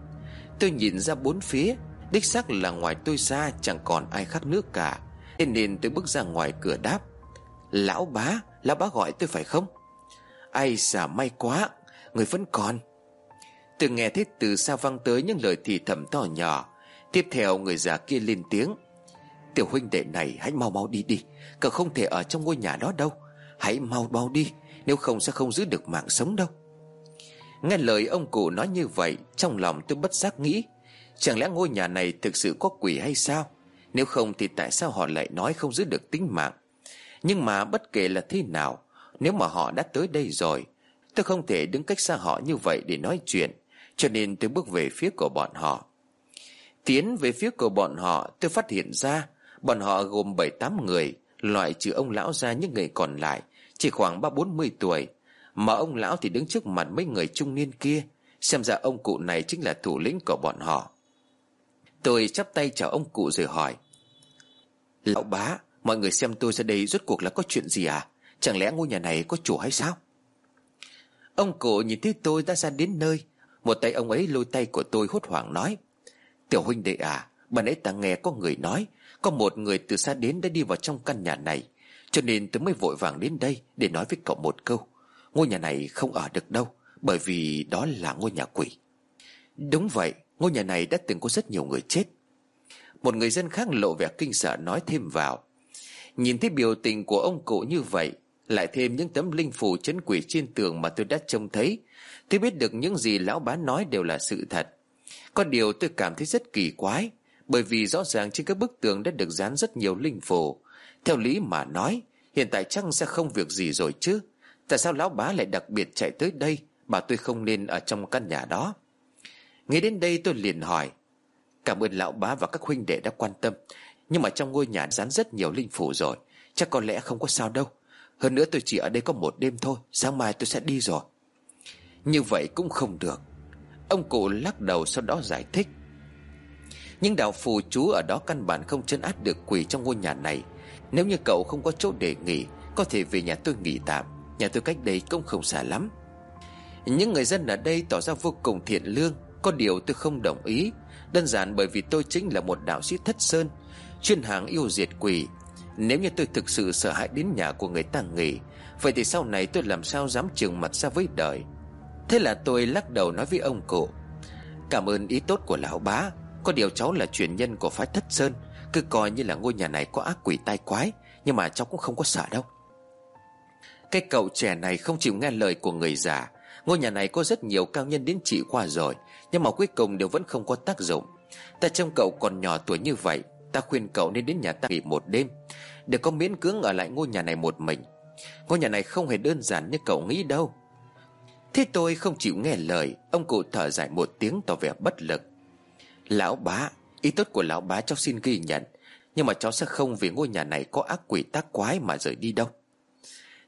Tôi nhìn ra bốn phía. Đích xác là ngoài tôi ra, chẳng còn ai khác nữa cả. Thế nên tôi bước ra ngoài cửa đáp. Lão bá Lão bá gọi tôi phải không? Ai xả may quá, Người vẫn còn. Tôi nghe thấy từ xa vang tới những lời thì thầm to nhỏ. Tiếp theo người già kia lên tiếng. Tiểu huynh đệ này hãy mau mau đi đi, Cậu không thể ở trong ngôi nhà đó đâu. Hãy mau mau đi, Nếu không sẽ không giữ được mạng sống đâu. Nghe lời ông cụ nói như vậy, Trong lòng tôi bất giác nghĩ, Chẳng lẽ ngôi nhà này thực sự có quỷ hay sao? Nếu không thì tại sao họ lại nói không giữ được tính mạng? Nhưng mà bất kể là thế nào, Nếu mà họ đã tới đây rồi, Tôi không thể đứng cách xa họ như vậy để nói chuyện. Cho nên tôi bước về phía của bọn họ. Tiến về phía của bọn họ, Tôi phát hiện ra Bọn họ gồm bảy tám người, Loại trừ ông lão ra những người còn lại, Chỉ khoảng ba bốn mươi tuổi. Mà ông lão thì đứng trước mặt mấy người trung niên kia, Xem ra ông cụ này chính là thủ lĩnh của bọn họ. Tôi chắp tay chào ông cụ rồi hỏi, Lão bá, Mọi người xem tôi ra đây rốt cuộc là có chuyện gì à? Chẳng lẽ ngôi nhà này có chủ hay sao? Ông cụ nhìn thấy tôi đã ra đến nơi, Một tay ông ấy lôi tay của tôi hốt hoảng nói, Tiểu huynh đệ à Bà nãy ta nghe có người nói có một người từ xa đến đã đi vào trong căn nhà này, Cho nên tôi mới vội vàng đến đây Để nói với cậu một câu. Ngôi nhà này không ở được đâu, Bởi vì đó là ngôi nhà quỷ. Đúng vậy, Ngôi nhà này đã từng có rất nhiều người chết. Một người dân khác lộ vẻ kinh sợ nói thêm vào, Nhìn thấy biểu tình của ông cụ như vậy, Lại thêm những tấm linh phù chấn quỷ trên tường mà tôi đã trông thấy, Tôi biết được những gì lão bá nói đều là sự thật. Có điều tôi cảm thấy rất kỳ quái bởi vì rõ ràng trên các bức tường đã được dán rất nhiều linh phù. Theo lý mà nói, Hiện tại chắc sẽ không việc gì rồi chứ? Tại sao lão bá lại đặc biệt chạy tới đây mà tôi không nên ở trong căn nhà đó? Nghĩ đến đây tôi liền hỏi. Cảm ơn lão bá và các huynh đệ đã quan tâm, Nhưng mà trong ngôi nhà dán rất nhiều linh phủ rồi, Chắc có lẽ không có sao đâu. Hơn nữa tôi chỉ ở đây có một đêm thôi, Sáng mai tôi sẽ đi rồi. Như vậy cũng không được. Ông cụ lắc đầu sau đó giải thích. Nhưng đạo phù chú ở đó căn bản không chấn áp được quỷ trong ngôi nhà này. Nếu như cậu không có chỗ để nghỉ, Có thể về nhà tôi nghỉ tạm. Nhà tôi cách đây cũng không xa lắm. Những người dân ở đây tỏ ra vô cùng thiện lương. Có điều tôi không đồng ý. Đơn giản bởi vì tôi chính là một đạo sĩ thất sơn, Chuyên hàng yêu diệt quỷ. Nếu như tôi thực sự sợ hãi đến nhà của người ta nghỉ, Vậy thì sau này tôi làm sao dám trường mặt ra với đời? Thế là tôi lắc đầu nói với ông cụ, Cảm ơn ý tốt của lão bá. Có điều cháu là truyền nhân của phái thất sơn, Cứ coi như là ngôi nhà này có ác quỷ tai quái, Nhưng mà cháu cũng không có sợ đâu. Cái cậu trẻ này không chịu nghe lời của người già. Ngôi nhà này có rất nhiều cao nhân đến trị qua rồi, Nhưng mà cuối cùng đều vẫn không có tác dụng. Ta trông cậu còn nhỏ tuổi như vậy, Ta khuyên cậu nên đến nhà ta nghỉ một đêm, Để có miễn cưỡng ở lại ngôi nhà này một mình. Ngôi nhà này không hề đơn giản như cậu nghĩ đâu. Thế tôi không chịu nghe lời, Ông cụ thở dài một tiếng tỏ vẻ bất lực. Lão bá, Ý tốt của lão bá cháu xin ghi nhận, Nhưng mà cháu sẽ không vì ngôi nhà này có ác quỷ tác quái mà rời đi đâu.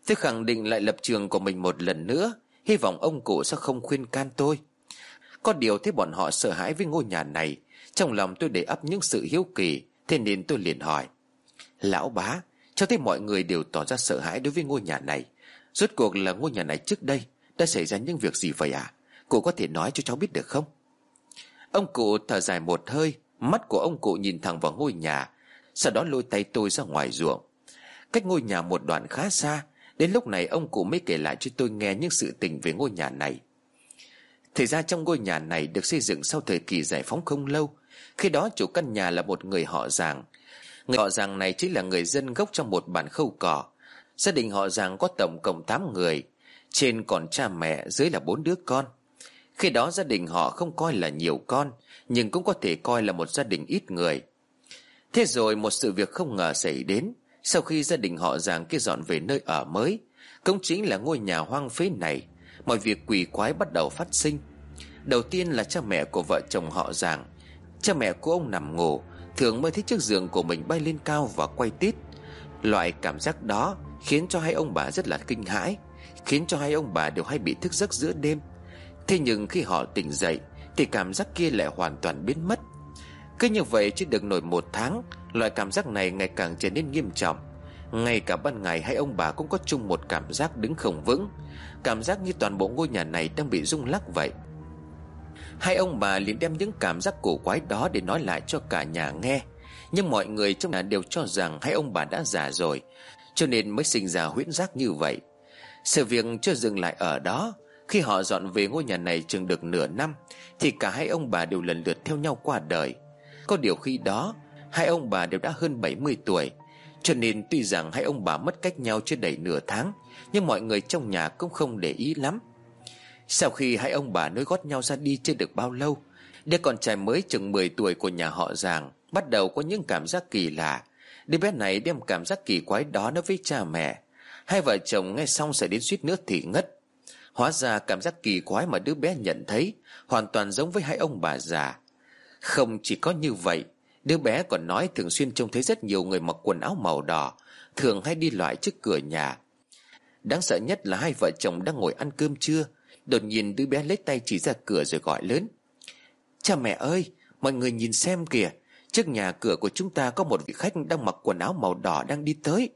Tôi khẳng định lại lập trường của mình một lần nữa, Hy vọng ông cụ sẽ không khuyên can tôi. Có điều thấy bọn họ sợ hãi với ngôi nhà này, Trong lòng tôi để ấp những sự hiếu kỳ, Thế nên tôi liền hỏi, Lão bá, Cháu thấy mọi người đều tỏ ra sợ hãi đối với ngôi nhà này. Rốt cuộc là ngôi nhà này trước đây Đã xảy ra những việc gì vậy à? Cụ có thể nói cho cháu biết được không? Ông cụ thở dài một hơi, Mắt của ông cụ nhìn thẳng vào ngôi nhà, Sau đó lôi tay tôi ra ngoài ruộng. Cách ngôi nhà một đoạn khá xa, Đến lúc này ông cụ mới kể lại cho tôi nghe những sự tình về ngôi nhà này. Thì ra trong ngôi nhà này được xây dựng sau thời kỳ giải phóng không lâu. Khi đó chủ căn nhà là một người họ giàng. Người họ giàng này chính là người dân gốc trong một bản khâu cỏ. Gia đình họ giàng có tổng cộng 8 người, Trên còn cha mẹ dưới là bốn đứa con. Khi đó gia đình họ không coi là nhiều con, Nhưng cũng có thể coi là một gia đình ít người. Thế rồi một sự việc không ngờ xảy đến. Sau khi gia đình họ giàng kia dọn về nơi ở mới, Cũng chính là ngôi nhà hoang phế này, Mọi việc quỷ quái bắt đầu phát sinh. Đầu tiên là cha mẹ của vợ chồng họ giàng Cha mẹ của ông nằm ngủ, Thường mơ thấy chiếc giường của mình bay lên cao và quay tít. Loại cảm giác đó khiến cho hai ông bà rất là kinh hãi, Khiến cho hai ông bà đều hay bị thức giấc giữa đêm. Thế nhưng khi họ tỉnh dậy, Thì cảm giác kia lại hoàn toàn biến mất. Cứ như vậy chỉ được nổi một tháng, Loại cảm giác này ngày càng trở nên nghiêm trọng. Ngay cả ban ngày hai ông bà cũng có chung một cảm giác đứng không vững. Cảm giác như toàn bộ ngôi nhà này đang bị rung lắc vậy. Hai ông bà liền đem những cảm giác cổ quái đó để nói lại cho cả nhà nghe. Nhưng mọi người trong nhà đều cho rằng hai ông bà đã già rồi, Cho nên mới sinh ra huyễn giác như vậy. Sự việc chưa dừng lại ở đó. Khi họ dọn về ngôi nhà này chừng được nửa năm, Thì cả hai ông bà đều lần lượt theo nhau qua đời. Có điều khi đó, Hai ông bà đều đã hơn 70 tuổi. Cho nên tuy rằng hai ông bà mất cách nhau chưa đầy nửa tháng, Nhưng mọi người trong nhà cũng không để ý lắm. Sau khi hai ông bà nối gót nhau ra đi chưa được bao lâu, Đứa con trai mới chừng 10 tuổi của nhà họ Giàng Bắt đầu có những cảm giác kỳ lạ. Đứa bé này đem cảm giác kỳ quái đó nói với cha mẹ. Hai vợ chồng nghe xong sẽ đến suýt nữa thì ngất. Hóa ra cảm giác kỳ quái mà đứa bé nhận thấy Hoàn toàn giống với hai ông bà già. Không chỉ có như vậy, Đứa bé còn nói thường xuyên trông thấy rất nhiều người mặc quần áo màu đỏ, Thường hay đi loại trước cửa nhà. Đáng sợ nhất là hai vợ chồng đang ngồi ăn cơm trưa, Đột nhiên đứa bé lấy tay chỉ ra cửa rồi gọi lớn. Cha mẹ ơi, Mọi người nhìn xem kìa, Trước nhà cửa của chúng ta có một vị khách đang mặc quần áo màu đỏ đang đi tới.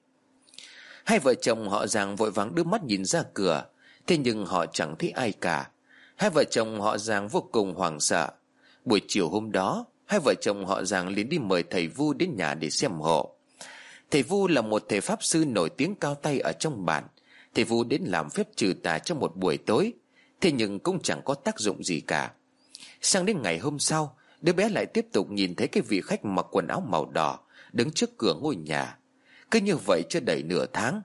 Hai vợ chồng họ ràng vội vàng đưa mắt nhìn ra cửa. Thế nhưng họ chẳng thấy ai cả. Hai vợ chồng họ giang vô cùng hoảng sợ. Buổi chiều hôm đó, Hai vợ chồng họ giang liền đi mời thầy Vu đến nhà để xem hộ. Thầy Vu là một thầy pháp sư nổi tiếng cao tay ở trong bản. Thầy Vu đến làm phép trừ tà trong một buổi tối. Thế nhưng cũng chẳng có tác dụng gì cả. Sang đến ngày hôm sau, Đứa bé lại tiếp tục nhìn thấy cái vị khách mặc quần áo màu đỏ, Đứng trước cửa ngôi nhà. Cứ như vậy chưa đầy nửa tháng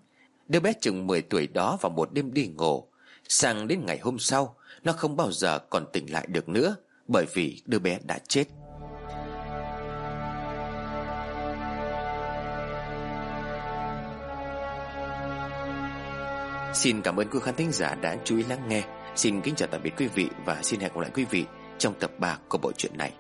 Đứa bé chừng 10 tuổi đó vào một đêm đi ngủ. Sang đến ngày hôm sau, Nó không bao giờ còn tỉnh lại được nữa, Bởi vì đứa bé đã chết. Xin cảm ơn quý khán thính giả đã chú ý lắng nghe. Xin kính chào tạm biệt quý vị và xin hẹn gặp lại quý vị trong tập 3 của bộ truyện này.